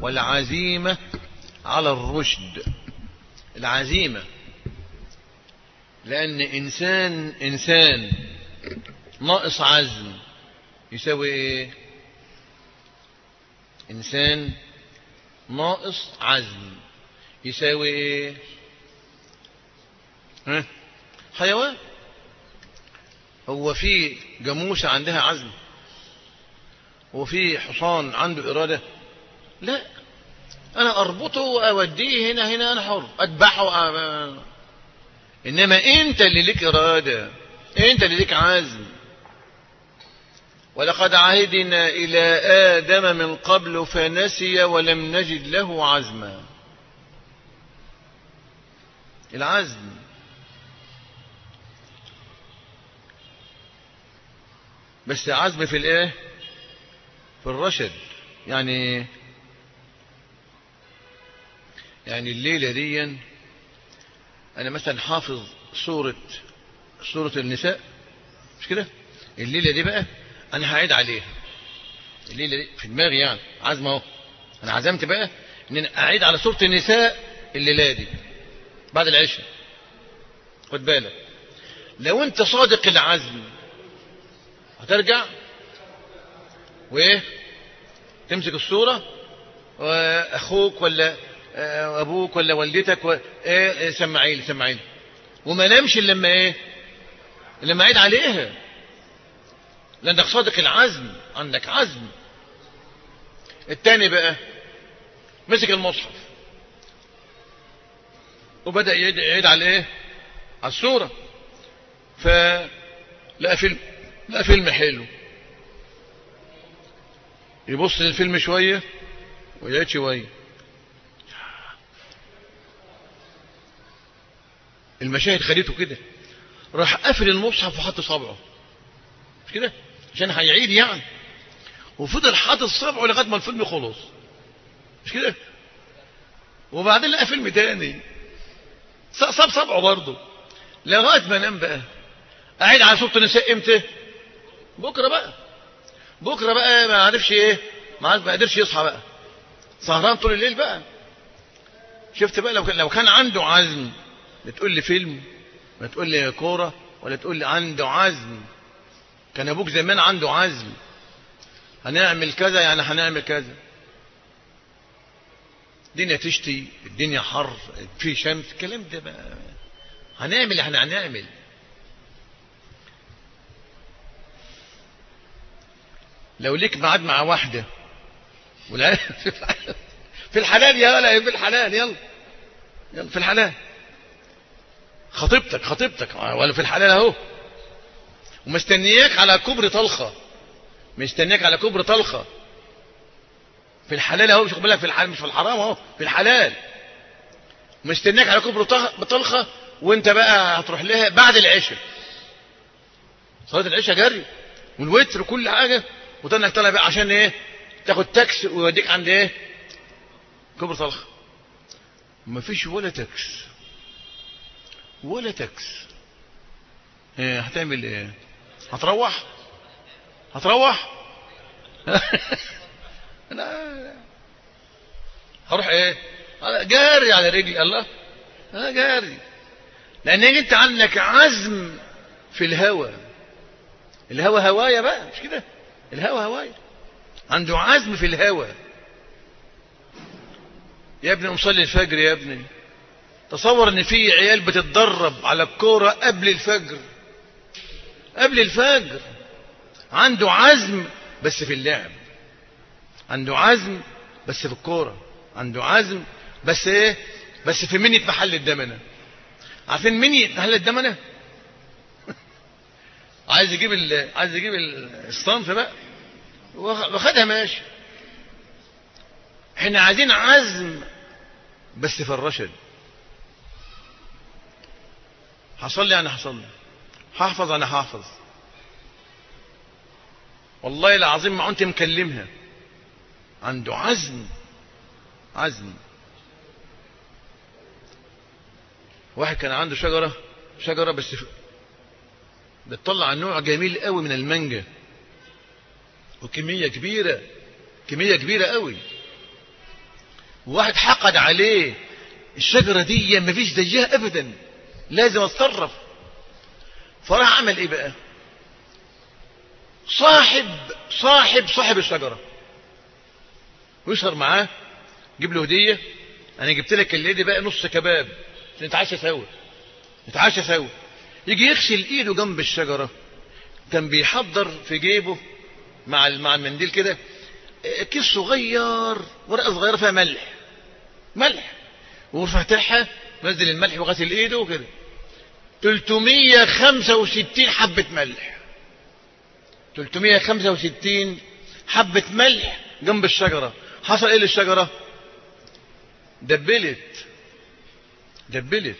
Speaker 1: والعزيمة على الرشد. العزيمة. لأن إنسان إنسان ناقص عزم. يساوي إيه؟ إنسان ناقص عزم. يساوي إيه؟ ها؟ حيوان. هو في جاموسة عندها عزم. هو في حصان عنده إرادة. لا. أنا أربطه وأوديه هنا هنا أنا حر. أذبحه وأ... إنما أنت اللي لك إرادة. أنت اللي لك عزم. ولقد عهدنا إلى آدم من قبل فنسي ولم نجد له عزما. العزم. بس عزم في الإيه؟ في الرشد. يعني يعني الليلة دي أنا مثلا حافظ سورة سورة النساء. مش كده؟ الليلة دي بقى أنا هعيد عليها الليلة دي في دماغي يعني. عزم أهو. أنا عزمت بقى ان أنا أعيد على سورة النساء الليلة دي. بعد العشاء خد بالك. لو أنت صادق العزم هترجع؟ وإيه؟ تمسك الصورة؟ واخوك ولا أبوك ولا والدتك. إيه سمعي لي سمعي لي وما نامش إلا لما إيه؟ لما عيد عليها. لأنك صادق العزم عندك عزم. التاني بقى مسك المصحف. وبدأ يعيد على إيه؟ على الصورة. فلقى فيلم لقى فيلم حلو. يبص للفيلم شوية ويعيد شوية. المشاهد خدته كده. راح قافل المصحف وحط صبعه. مش كده؟ عشان هيعيد يعني. وفضل حاطط صبعه لغاية ما الفيلم خلص مش كده؟ وبعدين لقى فيلم تاني. صاب صبعه برضه. لغاية ما نام بقى. قاعد على صوت النساء إمتى؟ بكرة بقى. بكرة بقى ما عرفش إيه. ما قدرش يصحى بقى. سهران طول الليل بقى. شفت بقى لو لو كان عنده عزم بتقول لي فيلم ما تقول لي كورة ولا تقول لي عنده عزم. كان أبوك زمان عنده عزم. هنعمل كذا يعني هنعمل كذا. الدنيا تشتي الدنيا حر في شمس الكلام ده بقى. هنعمل إحنا هنعمل. لو ليك ميعاد مع واحدة. ولا في الحلال. يا ولا في الحلال يلا. يلا في الحلال. خطيبتك خطيبتك. ولا في الحلال أهو. ومستنياك على كبر طلخة. مستنياك على كبر طلخة. في الحلال اهو مش بالك؟ في الحلال مش في الحرام اهو في الحلال. مستنياك على كوبري طلخا وانت بقى هتروح لها بعد العشاء. صلاة العشاء جري. والوتر وكل حاجة. وتنك طالع بقى عشان إيه؟ تاخد تاكسي ويوديك عند إيه؟ كوبري طلخا. مفيش ولا تاكسي ولا تاكسي إيه هتعمل إيه؟ هتروح؟ هتروح؟ لا. هروح إيه؟ جاري على رجلي الله. أنا جاري. لانك أنت عندك عزم في الهوى. الهوى هوايا بقى مش كده؟ الهوى هوايا. عنده عزم في الهوى. يا ابني مصلي الفجر يا ابني. تصور إن في عيال بتتدرب على الكورة قبل الفجر. قبل الفجر. عنده عزم بس في اللعب. عنده عزم بس في الكورة. عنده عزم بس إيه؟ بس في منية محل الدمنة. عارفين منية محل الدمنة؟ عايز يجيب. عايز يجيب الصنف بقى. واخدها ماشي. إحنا عايزين عزم بس في الرشد. هصلي أنا هصلي هحفظ أنا هحفظ والله العظيم ما أنت مكلمها. عنده عزم عزم. واحد كان عنده شجرة شجرة بس بتطلع نوع جميل قوي من المانجا. وكمية كبيرة كمية كبيرة قوي. وواحد حقد عليه. الشجرة دي ما فيش زيها ابدا. لازم أتصرف. فراح عمل إيه بقى؟ صاحب صاحب صاحب الشجرة. ويسهر معاه جيب له هدية. أنا جبت لك الليلة دي بقى نص كباب. نتعشى سوا. نتعشى سوا. يجي يغسل إيده جنب الشجرة. كان بيحضر في جيبه مع مع المنديل كده كيس صغير ورقة صغيرة فيها ملح. ملح. وفاتحها نزل الملح وغسل إيده وكده. 365 حبة ملح. 365 حبة ملح جنب الشجرة. حصل إيه للشجرة؟ دبلت. دبلت.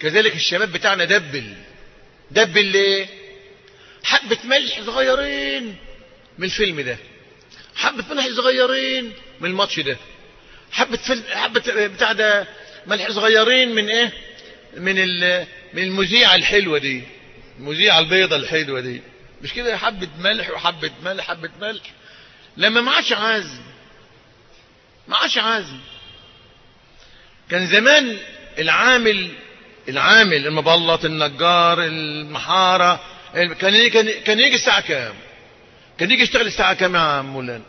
Speaker 1: كذلك الشباب بتاعنا دبل. دبل ليه؟ حبة ملح صغيرين من الفيلم ده. حبة ملح صغيرين من الماتش ده. حبة حبة بتاع ده ملح صغيرين من إيه؟ من من المذيعة الحلوة دي. المذيعة البيضة الحلوة دي. مش كده؟ حبة ملح وحبة ملح حبة ملح. لما ما عادش عازم. ما عادش عازم. كان زمان العامل العامل المبلط النجار المحارة كان كان, يجي الساعة كام؟ كان يجي يشتغل الساعة كام يا عم مولانا؟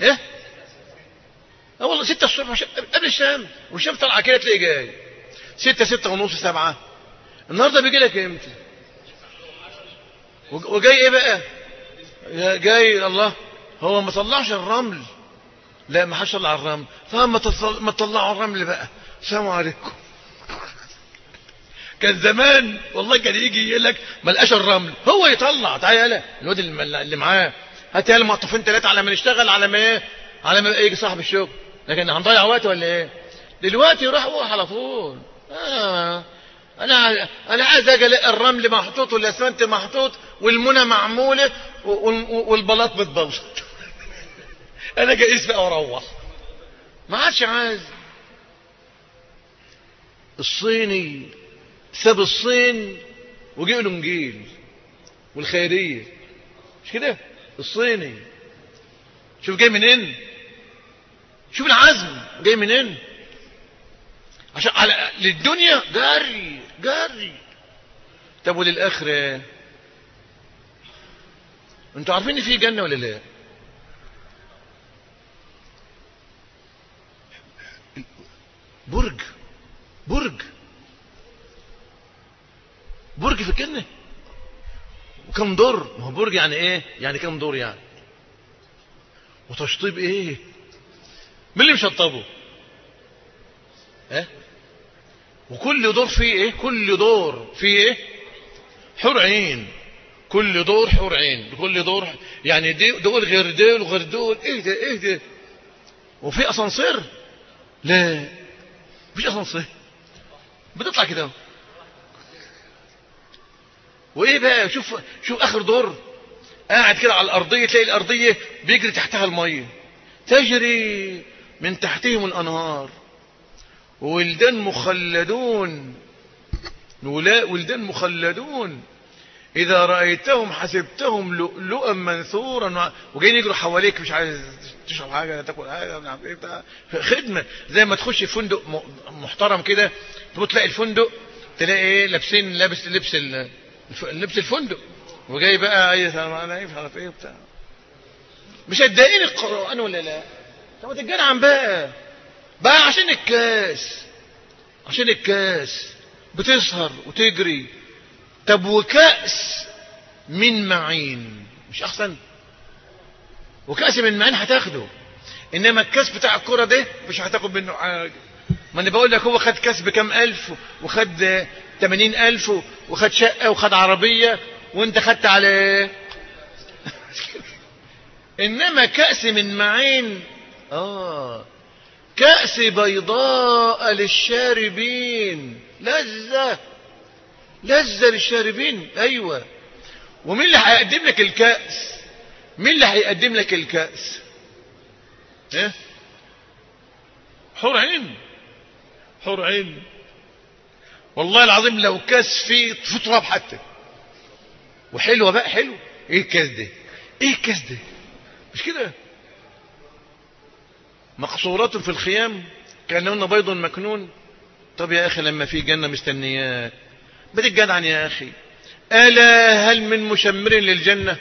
Speaker 1: إيه؟ آه والله ستة الصبح قبل الشام والشمس طالعة كده تلاقي جاي. ستة ستة ونص سبعة. النهارده بيجي لك إمتى وجاي إيه بقى؟ جاي الله هو ما طلعش الرمل. لا ما حدش طلع الرمل. فما ما تطلعوا الرمل بقى. السلام عليكم. كان زمان والله كان يجي يقول لك ما لقاش الرمل. هو يطلع تعالى. الواد اللي معاه. هات يلا مقطفين ثلاثة على ما نشتغل على ما إيه؟ على ما يجي صاحب الشغل. لكن هنضيع وقت ولا إيه؟ دلوقتي هو على طول. آه. أنا أنا عايز أجي الرمل محطوط والاسمنت محطوط والمنى معمولة والبلاط متبلط أنا جايز بقى وأروح. ما عادش عايز. الصيني ساب الصين وجه له نجيل والخيرية. مش كده؟ الصيني. شوف جاي منين؟ شوف العزم. جاي منين عشان على للدنيا. جري جري. طب وللآخرة؟ أنتوا عارفين إن في جنة ولا لا؟ برج. برج. برج في الجنة. وكم دور؟ ما هو برج يعني إيه؟ يعني كم دور يعني؟ وتشطيب إيه؟ مين اللي مشطبه؟ آه وكل دور فيه إيه؟ كل دور فيه إيه؟ حور عين. كل دور حور عين. كل دور يعني دي دول غير دول وغير دول. إيه ده؟ إيه ده؟ وفي أسانسير؟ لا. مفيش أسانسير. بتطلع كده وإيه بقى؟ شوف شوف آخر دور. قاعد كده على الأرضية تلاقي الأرضية بيجري تحتها المية. تجري. من تحتهم الأنهار. ولدان مخلدون. ولدان مخلدون. إذا رأيتهم حسبتهم لؤلؤا منثورا. وجايين يجروا حواليك مش عايز تشرب حاجة تاكل حاجة بتاع. خدمة. زي ما تخش فندق محترم كده تبص تلاقي الفندق تلاقي إيه لابسين لابس لبس لبس الفندق. وجاي بقى أي أنا إيه مش مش هتضايقني القرآن ولا لا؟ طب ما تتجنعن بقى بقى عشان الكاس عشان الكاس بتسهر وتجري طب وكأس من معين مش أحسن وكأس من معين هتاخده إنما الكاس بتاع الكرة ده مش هتاخد منه حاجة ما أنا بقول لك هو خد كاس بكام ألف وخد تمانين ألف وخد شقة وخد عربية وانت خدت على إنما كأس من معين آه. كأس بيضاء للشاربين. لذة. لذة للشاربين. أيوة. ومين اللي هيقدم لك الكأس؟ مين اللي هيقدم لك الكأس؟ إيه حور عين. حور عين. والله العظيم لو كأس فيه في تراب حتى. وحلوة بقى حلو. إيه الكأس ده؟ إيه الكأس ده؟ مش كده؟ مقصورات في الخيام؟ كأنهن بيض مكنون. طب يا أخي لما في جنة مستنياك بتتجدعن يا أخي. ألا هل من مشمر للجنة؟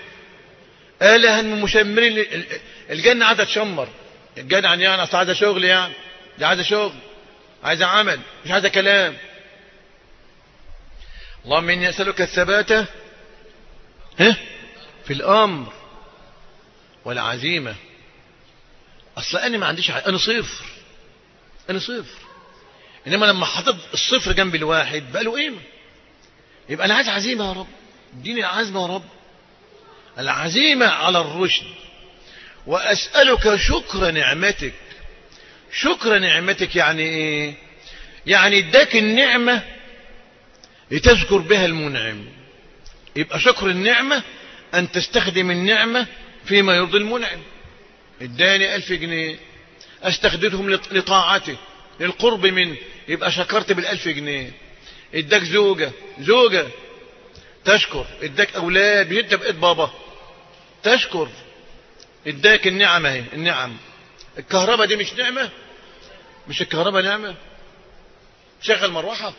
Speaker 1: ألا هل من مشمر. الجنة عايزة تشمر. الجدعن يعني أصل عايزة شغل يعني دي عايزة شغل. عايزة عمل. مش عايزة كلام. اللهم إني أسألك الثبات في الأمر والعزيمة. أصل أنا ما عنديش أنا صفر. أنا صفر. إنما لما حطيت الصفر جنب الواحد بقى له قيمة. يبقى أنا عايز عزيمة يا رب. إديني العزمه يا رب. العزيمة على الرشد. وأسألك شكر نعمتك. شكر نعمتك يعني إيه؟ يعني إداك النعمة لتذكر بها المنعم. يبقى شكر النعمة أن تستخدم النعمة فيما يرضي المنعم. اداني ألف جنيه. استخدمهم لطاعته للقرب منه. يبقى شكرت بالألف جنيه. إداك زوجة. زوجة. تشكر. إداك أولاد. بيدك بإيد بابا. تشكر. إداك النعمة اهي النعم. الكهرباء دي مش نعمة؟ مش الكهرباء نعمة؟ شغل مروحة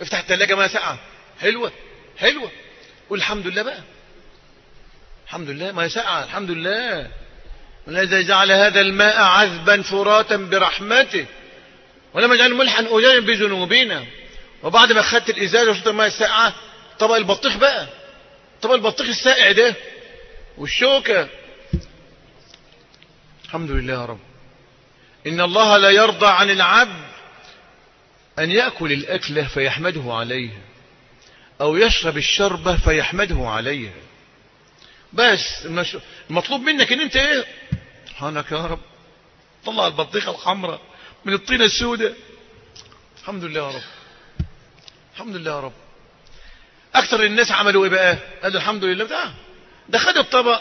Speaker 1: افتح التلاجة ما ساعة حلوة. حلوة. قول الحمد لله بقى. الحمد لله ما ساعة الحمد لله. الذي جعل هذا الماء عذبا فراتا برحمته. ولم يجعل ملحا أجاجا بذنوبنا. وبعد ما خدت الإزازة وشربت الماء الساقعة طبق البطيخ بقى. طبق البطيخ الساقع ده. والشوكة. الحمد لله يا رب. إن الله لا يرضى عن العبد أن يأكل الأكلة فيحمده عليها أو يشرب الشربة فيحمده عليها. بس المطلوب منك إن أنت إيه؟ سبحانك يا رب. طلع البطيخة الحمراء من الطينة السوداء. الحمد لله يا رب. الحمد لله يا رب. أكثر الناس عملوا إيه بقى؟ قالوا الحمد لله. ده ده خد الطبق.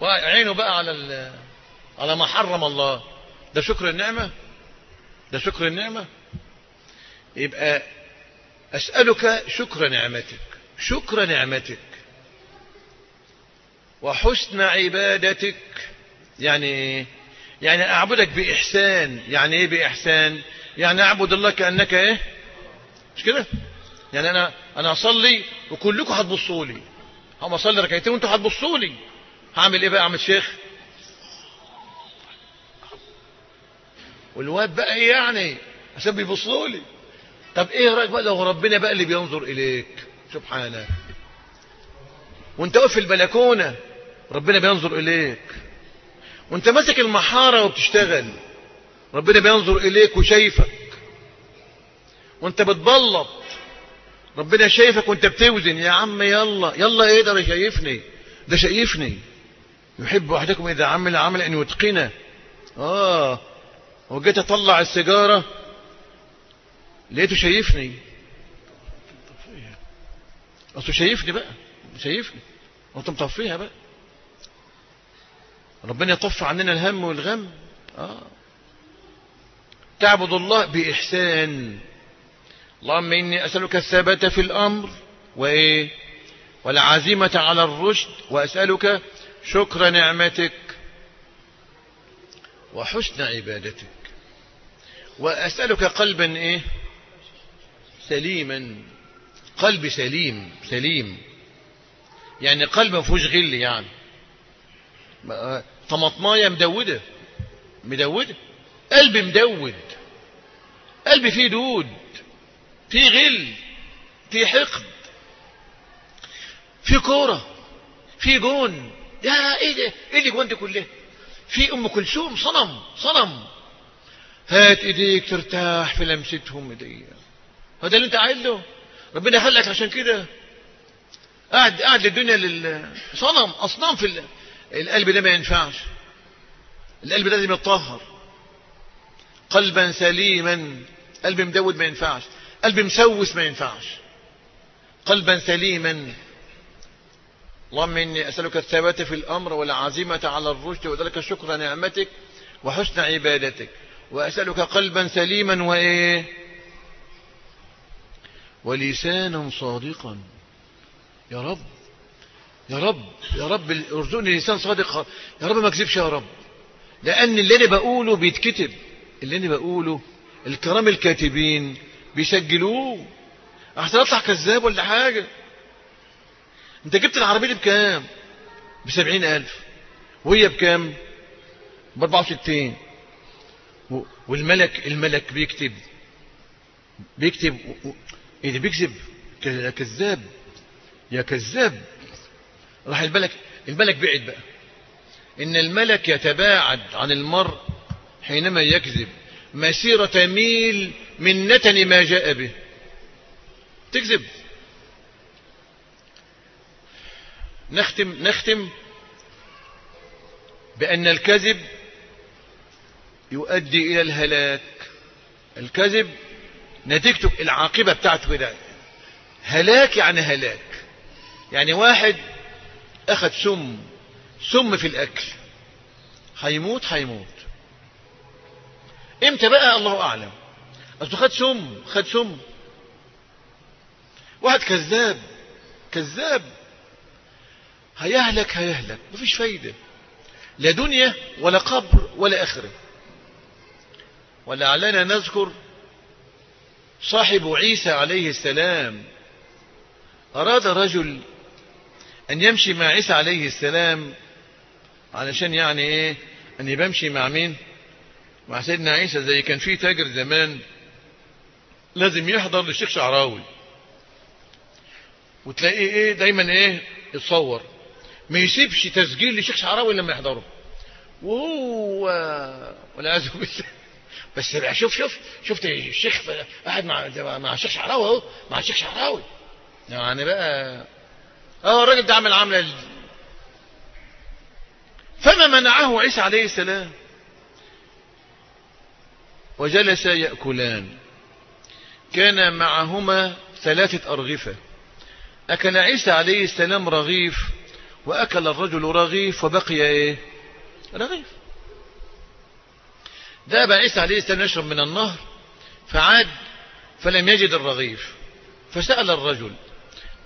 Speaker 1: وعينه بقى على على ما حرم الله. ده شكر النعمة. ده شكر النعمة. يبقى أسألك شكر نعمتك شكر نعمتك. وحسن عبادتك يعني يعني أعبدك بإحسان. يعني إيه بإحسان؟ يعني أعبد الله كأنك إيه؟ مش كده؟ يعني أنا أنا أصلي وكلكم هتبصوا لي. هم أصلي ركعتين وأنتوا هتبصوا لي. هعمل إيه بقى أعمل شيخ والواد بقى إيه يعني؟ عشان بيبصوا لي. طب إيه رأيك بقى لو ربنا بقى اللي بينظر إليك؟ سبحانه. وانت واقف في البلكونة ربنا بينظر إليك. وانت ماسك المحارة وبتشتغل ربنا بينظر إليك وشايفك. وانت بتبلط ربنا شايفك وانت بتوزن. يا عم يلا يلا إيه ده شايفني ده شايفني. يحب احدكم إذا عمل عمل ان يتقنه. آه وجيت أطلع السيجارة لقيته شايفني اصله شايفني بقى شايفني. وانت مطفيها بقى. ربنا يطف عننا الهم والغم. آه. تعبد الله بإحسان. اللهم إني أسألك الثبات في الأمر. وإيه؟ والعزيمة على الرشد. وأسألك شكر نعمتك. وحسن عبادتك. وأسألك قلبا إيه؟ سليما. قلب سليم سليم. يعني قلب ما فيهوش غل يعني. طماطماية مدودة؟ مدودة؟ قلب مدود. قلب فيه دود فيه غل فيه حقد. في كورة في جون. يا إيه ده؟ إيه اللي جوان دي كلها؟ في أم كلثوم صنم صنم. هات إيديك ترتاح في لمستهم ايديك هذا اللي انت عايز له. ربنا خلقك عشان كده قاعد قاعد للدنيا للصنم أصنام في القلب ده ما ينفعش. القلب ده لازم يتطهر. قلبا سليما. قلب مدود ما ينفعش. قلب مسوس ما ينفعش. قلبا سليما. اللهم إني أسألك الثبات في الأمر والعزيمة على الرشد وذلك شكر نعمتك وحسن عبادتك. وأسألك قلبا سليما وإيه؟ ولسانا صادقا. يا رب. يا رب. يا رب ارزقني لسان صادق. يا رب ما اكذبش يا رب. لأن اللي أنا بقوله بيتكتب. اللي أنا بقوله الكرام الكاتبين بيسجلوه. أحسن أطلع كذاب ولا حاجة؟ أنت جبت العربية دي بكام؟ بسبعين ألف. وهي بكام؟ بأربعة وستين. والملك الملك بيكتب. بيكتب ده بيكذب يا كذاب. يا كذاب. راح الملك الملك بعد بقى. إن الملك يتباعد عن المرء حينما يكذب. مسيرة ميل من نتن ما جاء به. تكذب. نختم نختم بأن الكذب يؤدي إلى الهلاك. الكذب نتيجته العاقبة بتاعته كده هلاك يعني هلاك. يعني واحد أخذ سم سم في الأكل. هيموت هيموت. إمتى بقى؟ الله أعلم. أصله خد سم خد سم. واحد كذاب كذاب. هيهلك هيهلك. مفيش فايدة. لا دنيا ولا قبر ولا آخرة. ولعلنا نذكر صاحب عيسى عليه السلام. أراد رجل أن يمشي مع عيسى عليه السلام علشان يعني إيه؟ أن يبمشي مع مين؟ مع سيدنا عيسى زي كان في تاجر زمان لازم يحضر للشيخ شعراوي. وتلاقيه إيه؟ دايما إيه؟ يتصور. ما يسيبش تسجيل لشيخ شعراوي لما يحضره. وهو والعياذ بالله. بس شوف شوف شفت الشيخ قاعد مع مع الشيخ شعراوي أهو مع الشيخ شعراوي. يعني بقى آه الراجل ده عمل عمله فما منعه عيسى عليه السلام؟ وجلس يأكلان. كان معهما ثلاثة أرغفة. أكل عيسى عليه السلام رغيف وأكل الرجل رغيف وبقي إيه؟ رغيف. ذهب عيسى عليه السلام يشرب من النهر فعاد فلم يجد الرغيف فسأل الرجل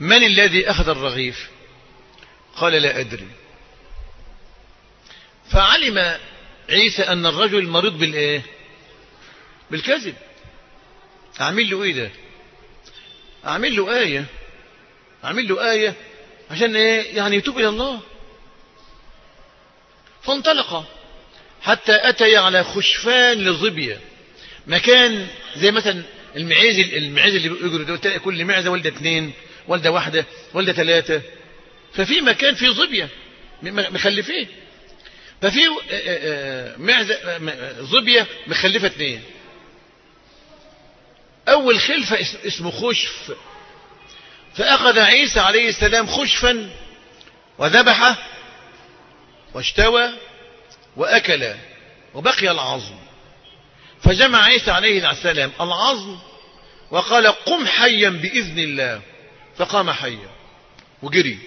Speaker 1: من الذي أخذ الرغيف؟ قال لا أدري. فعلم عيسى أن الرجل مريض بالإيه بالكذب. أعمل له إيه ده؟ أعمل له آية. أعمل له آية عشان إيه؟ يعني يتوب إلى الله. فانطلق. حتى أتي على خشفان لظبية مكان زي مثلا المعيز المعيز اللي بيجروا ده كل معزة والدة اثنين والدة واحدة والدة ثلاثة ففي مكان فيه ظبية مخلفين ففي معزة ظبية مخلفة اثنين أول خلفة اسمه خشف. فأخذ عيسى عليه السلام خشفا وذبحه واشتوى. وأكل وبقي العظم. فجمع عيسى عليه السلام العظم وقال قم حيا بإذن الله. فقام حيا وجري.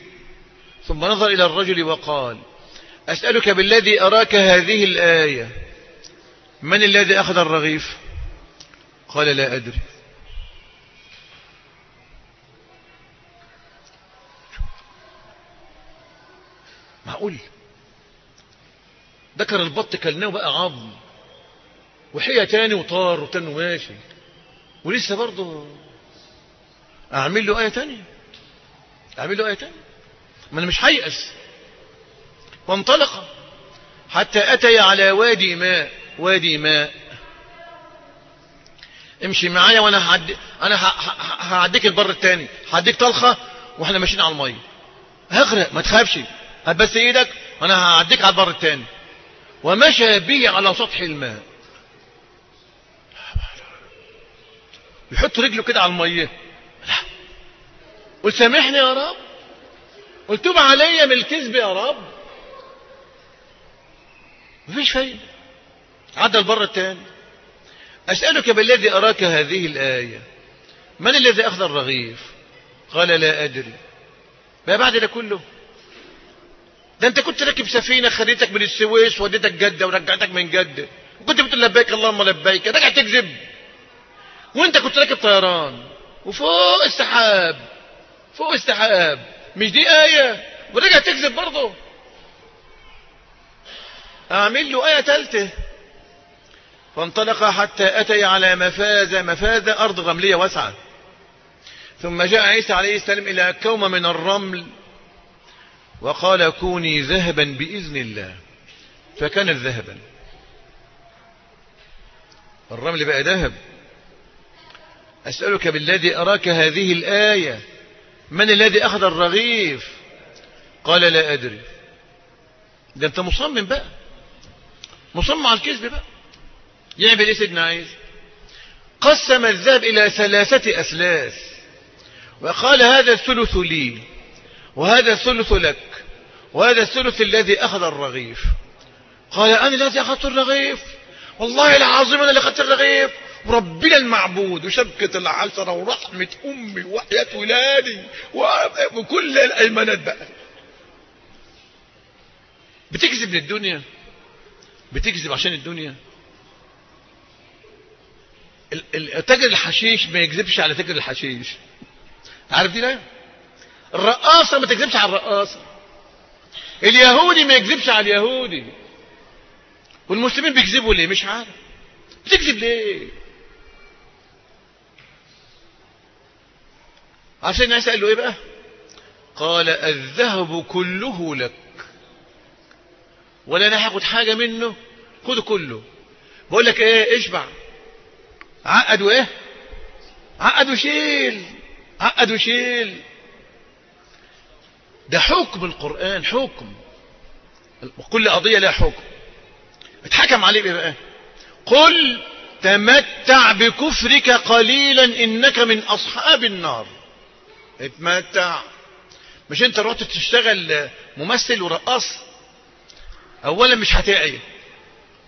Speaker 1: ثم نظر إلى الرجل وقال أسألك بالذي أراك هذه الآية. من الذي أخذ الرغيف؟ قال لا أدري. معقول؟ ذكر البط كلناه بقى عظم وحية تاني وطار وتاني ماشي ولسه برضه أعمل له آية تانية. أعمل له آية تانية. ما أنا مش هيأس. وانطلق. حتى أتي على وادي ماء وادي ماء امشي معايا وأنا هعدي أنا هعديك البر التاني. هعديك طلخة وإحنا ماشيين على المية. هغرق ما تخافش. هات بس إيدك وأنا هعديك على البر التاني. ومشى به على سطح الماء. يحط رجله كده على المية. لا. قل سامحني يا رب. قل توب عليا من الكذب يا رب. مفيش فايدة. عدى البر التاني. أسألك بالذي أراك هذه الآية. من الذي أخذ الرغيف؟ قال لا أدري. ما بعد ده كله؟ ده أنت كنت راكب سفينة خديتك من السويس وديتك جدة ورجعتك من جدة. وكنت بتقول لبيك اللهم لبيك ده تكذب. وانت كنت راكب طيران وفوق السحاب فوق السحاب. مش دي آية؟ ورجع تكذب برضه. أعمل له آية ثالثة فانطلق حتى أتي على مفازة مفازة أرض رملية واسعة. ثم جاء عيسى عليه السلام إلى كوم من الرمل. وقال كوني ذهبا بإذن الله. فكانت ذهبا. الرمل بقى ذهب. أسألك بالذي أراك هذه الآية. من الذي أخذ الرغيف؟ قال لا أدري. ده أنت مصمم بقى. مصمم على الكذب بقى. يعمل إيه سيدنا عيسى قسم الذهب إلى ثلاثة اسلاس وقال هذا الثلث لي. وهذا الثلث لك وهذا الثلث الذي أخذ الرغيف. قال أنا الذي أخذت الرغيف؟
Speaker 2: والله العظيم أنا اللي خدت الرغيف. وربنا المعبود وشبكة العشرة ورحمة أمي وحياة ولادي وكل الأيمانات بقى. بتكذب للدنيا؟ بتكذب عشان الدنيا؟ تاجر الحشيش ما يكذبش على تاجر الحشيش. عارف دي لا؟ الرقاصة ما تكذبش على الرقاصة اليهودي ما يكذبش على اليهودي. والمسلمين بيكذبوا ليه؟ مش عارف. بتكذب ليه؟ عشان الناس قال له إيه بقى؟ قال الذهب كله لك. ولا أنا هاخد حاجة منه خده كله. بقول لك إيه؟ اشبع. عقد وايه عقد وشيل عقد وشيل ده حكم القرآن حكم. كل قضية لها حكم. اتحكم عليه بقى قل تمتع بكفرك قليلا إنك من أصحاب النار. اتمتع. مش أنت رحت تشتغل ممثل ورقاص؟ اولا مش هتعي.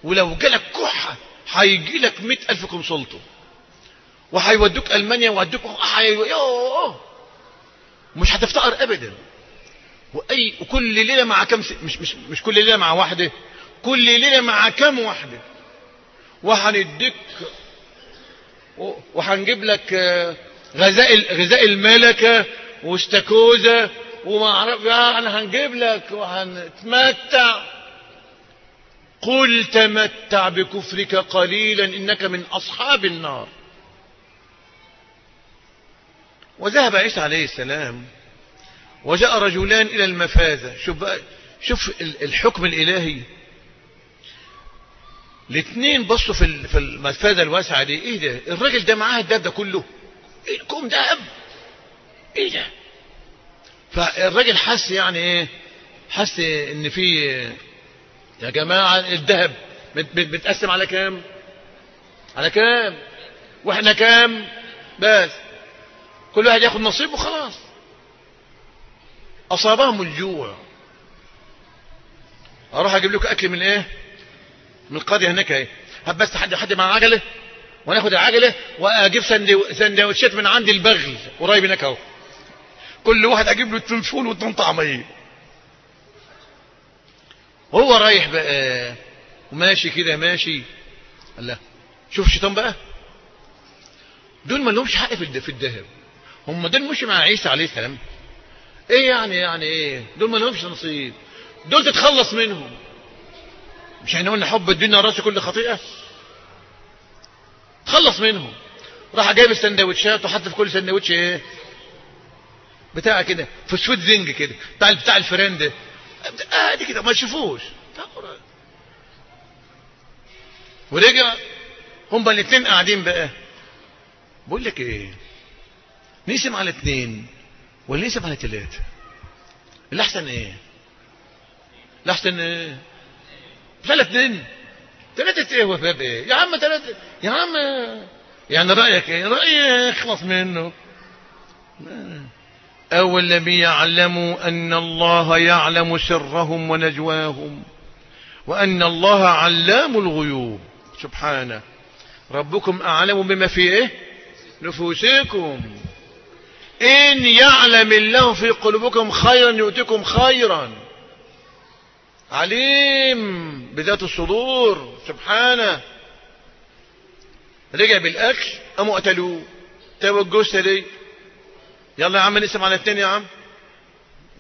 Speaker 2: ولو جالك كحة هيجي لك مئة ألف كونسلته وهيودوك ألمانيا وهيودوك. مش هتفتقر ابدا. وأي وكل ليلة مع كم س... مش مش مش كل ليلة مع واحدة. كل ليلة مع كم واحدة؟ وهنديك وهنجيب لك غذاء غذاء الملكه واستاكوزا وما اعرف أنا هنجيب لك وهنتمتع. قل تمتع بكفرك قليلا إنك من أصحاب النار. وذهب عيسى عليه السلام وجاء رجلان إلى المفازة شوف, بقى شوف الحكم الإلهي. الاثنين بصوا في المفازة الواسعة دي. إيه ده؟ الراجل ده معاه الدب ده كله. إيه كوم دهب إيه ده؟ فالراجل حس يعني إيه؟ حس إن في يا جماعة الذهب متقسم على كام؟ على كام؟ وإحنا كام؟ بس. كل واحد ياخد نصيبه خلاص أصابهم الجوع. أروح أجيب لكم أكل من إيه؟ من القرية هناك إيه؟ بس حد حد مع عجلة وناخد العجلة وأجيب سندوتشات من عندي البغل قريب هناك أهو. كل واحد أجيب له اتنين فول طعمية وهو رايح بقى. وماشي كده ماشي. الله. شوف الشيطان بقى. دول ما لهمش حق في الذهب هم دول مش مع عيسى عليه السلام. إيه يعني يعني إيه؟ دول ما لهمش نصيب. دول تتخلص منهم. مش إحنا قلنا حب الدنيا راس كل خطيئة؟ تخلص منهم. راح جايب السندوتشات وحط في كل سندوتش إيه؟ بتاع كده فوسفود زنج كده بتاع بتاع الفران ده آه دي كده ما تشوفوش. ورجع هم الاثنين قاعدين بقى. بقول لك إيه؟ نقسم على اثنين نقسم على ثلاثة الأحسن إيه؟ الأحسن إيه؟ ثلاث اثنين. ثلاثة إيه وفاب إيه؟ يا عم ثلاثة يا عم. يعني رأيك إيه؟ رأيي اخلص منه. أو لم يعلموا أن الله يعلم سرهم ونجواهم وأن الله علام الغيوب. سبحانه. ربكم أعلم بما في إيه؟ نفوسكم. إن يعلم الله في قلوبكم خيرا يؤتكم خيرا. عليم بذات الصدور سبحانه. رجع بالأكل قاموا قتلوه. توجه ليه يلا يا عم نسمع على التاني يا عم.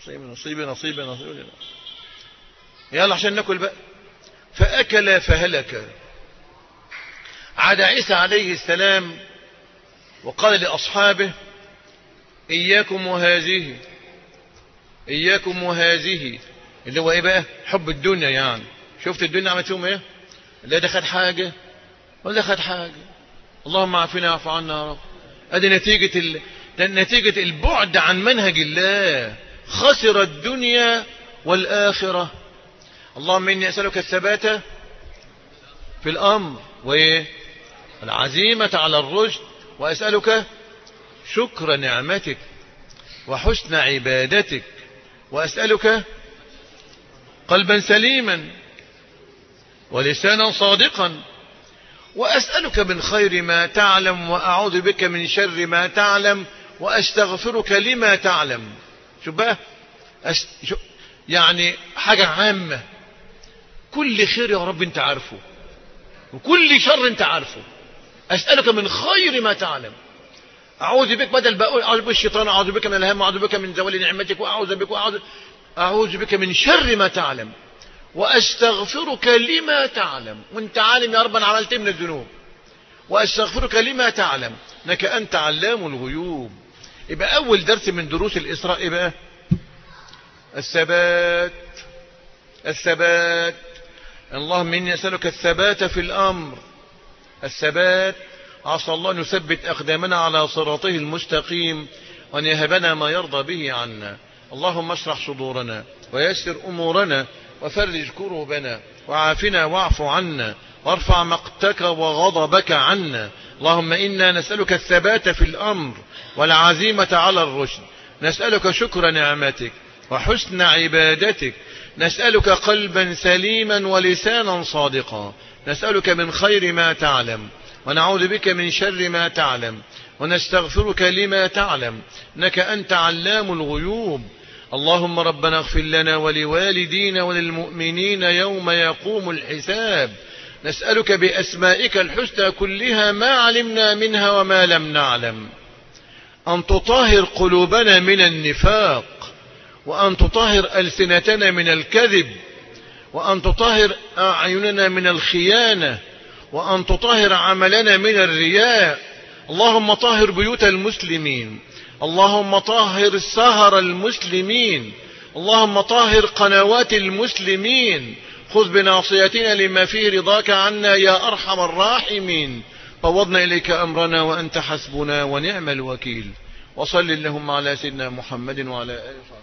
Speaker 2: نصيبي نصيبي نصيبي نصيبي يلا عشان ناكل بقى. فأكل فهلك. عاد عيسى عليه السلام وقال لأصحابه إياكم وهذه. إياكم وهذه. اللي هو إيه بقى؟ حب الدنيا يعني. شفت الدنيا عملت فيهم إيه؟ لا ده خد حاجة ولا خد حاجة. اللهم عافنا واعف عنا يا رب. ادي نتيجة ال... نتيجة البعد عن منهج الله. خسر الدنيا والآخرة. اللهم إني أسألك الثبات في الأمر. وإيه؟ العزيمة على الرشد. وأسألك شكر نعمتك وحسن عبادتك. وأسألك قلبا سليما ولسانا صادقا. وأسألك من خير ما تعلم وأعوذ بك من شر ما تعلم وأستغفرك لما تعلم. شو بقى. شو... يعني حاجة عامة. كل خير يا رب انت عارفه. وكل شر انت عارفه. أسألك من خير ما تعلم. أعوذ بك بدل بقول أعوذ بك الشيطان أعوذ بك من الهم أعوذ بك من زوال نعمتك وأعوذ بك وأعوذ أعوذ بك من شر ما تعلم وأستغفرك لما تعلم. وأنت عالم يا رب أنا عملت من الذنوب؟ وأستغفرك لما تعلم إنك أنت علام الغيوب. يبقى أول درس من دروس الإسراء بقى؟ الثبات. الثبات. اللهم إني أسألك الثبات في الأمر. الثبات. عسى الله أن يثبت أقدامنا على صراطه المستقيم وأن يهبنا ما يرضى به عنا. اللهم اشرح صدورنا ويسر أمورنا وفرج كروبنا وعافنا واعف عنا وارفع مقتك وغضبك عنا. اللهم إنا نسألك الثبات في الأمر والعزيمة على الرشد. نسألك شكر نعمتك وحسن عبادتك. نسألك قلبا سليما ولسانا صادقا. نسألك من خير ما تعلم. ونعوذ بك من شر ما تعلم ونستغفرك لما تعلم إنك أنت علام الغيوب. اللهم ربنا اغفر لنا ولوالدينا وللمؤمنين يوم يقوم الحساب. نسألك بأسمائك الحسنى كلها ما علمنا منها وما لم نعلم. أن تطهر قلوبنا من النفاق وأن تطهر ألسنتنا من الكذب وأن تطهر أعيننا من الخيانة وأن تطهر عملنا من الرياء. اللهم طهر بيوت المسلمين. اللهم طهر سهر المسلمين. اللهم طهر قنوات المسلمين. خذ بناصيتنا لما فيه رضاك عنا يا أرحم الراحمين. فوضنا إليك أمرنا وأنت حسبنا ونعم الوكيل. وصل اللهم على سيدنا محمد وعلى آله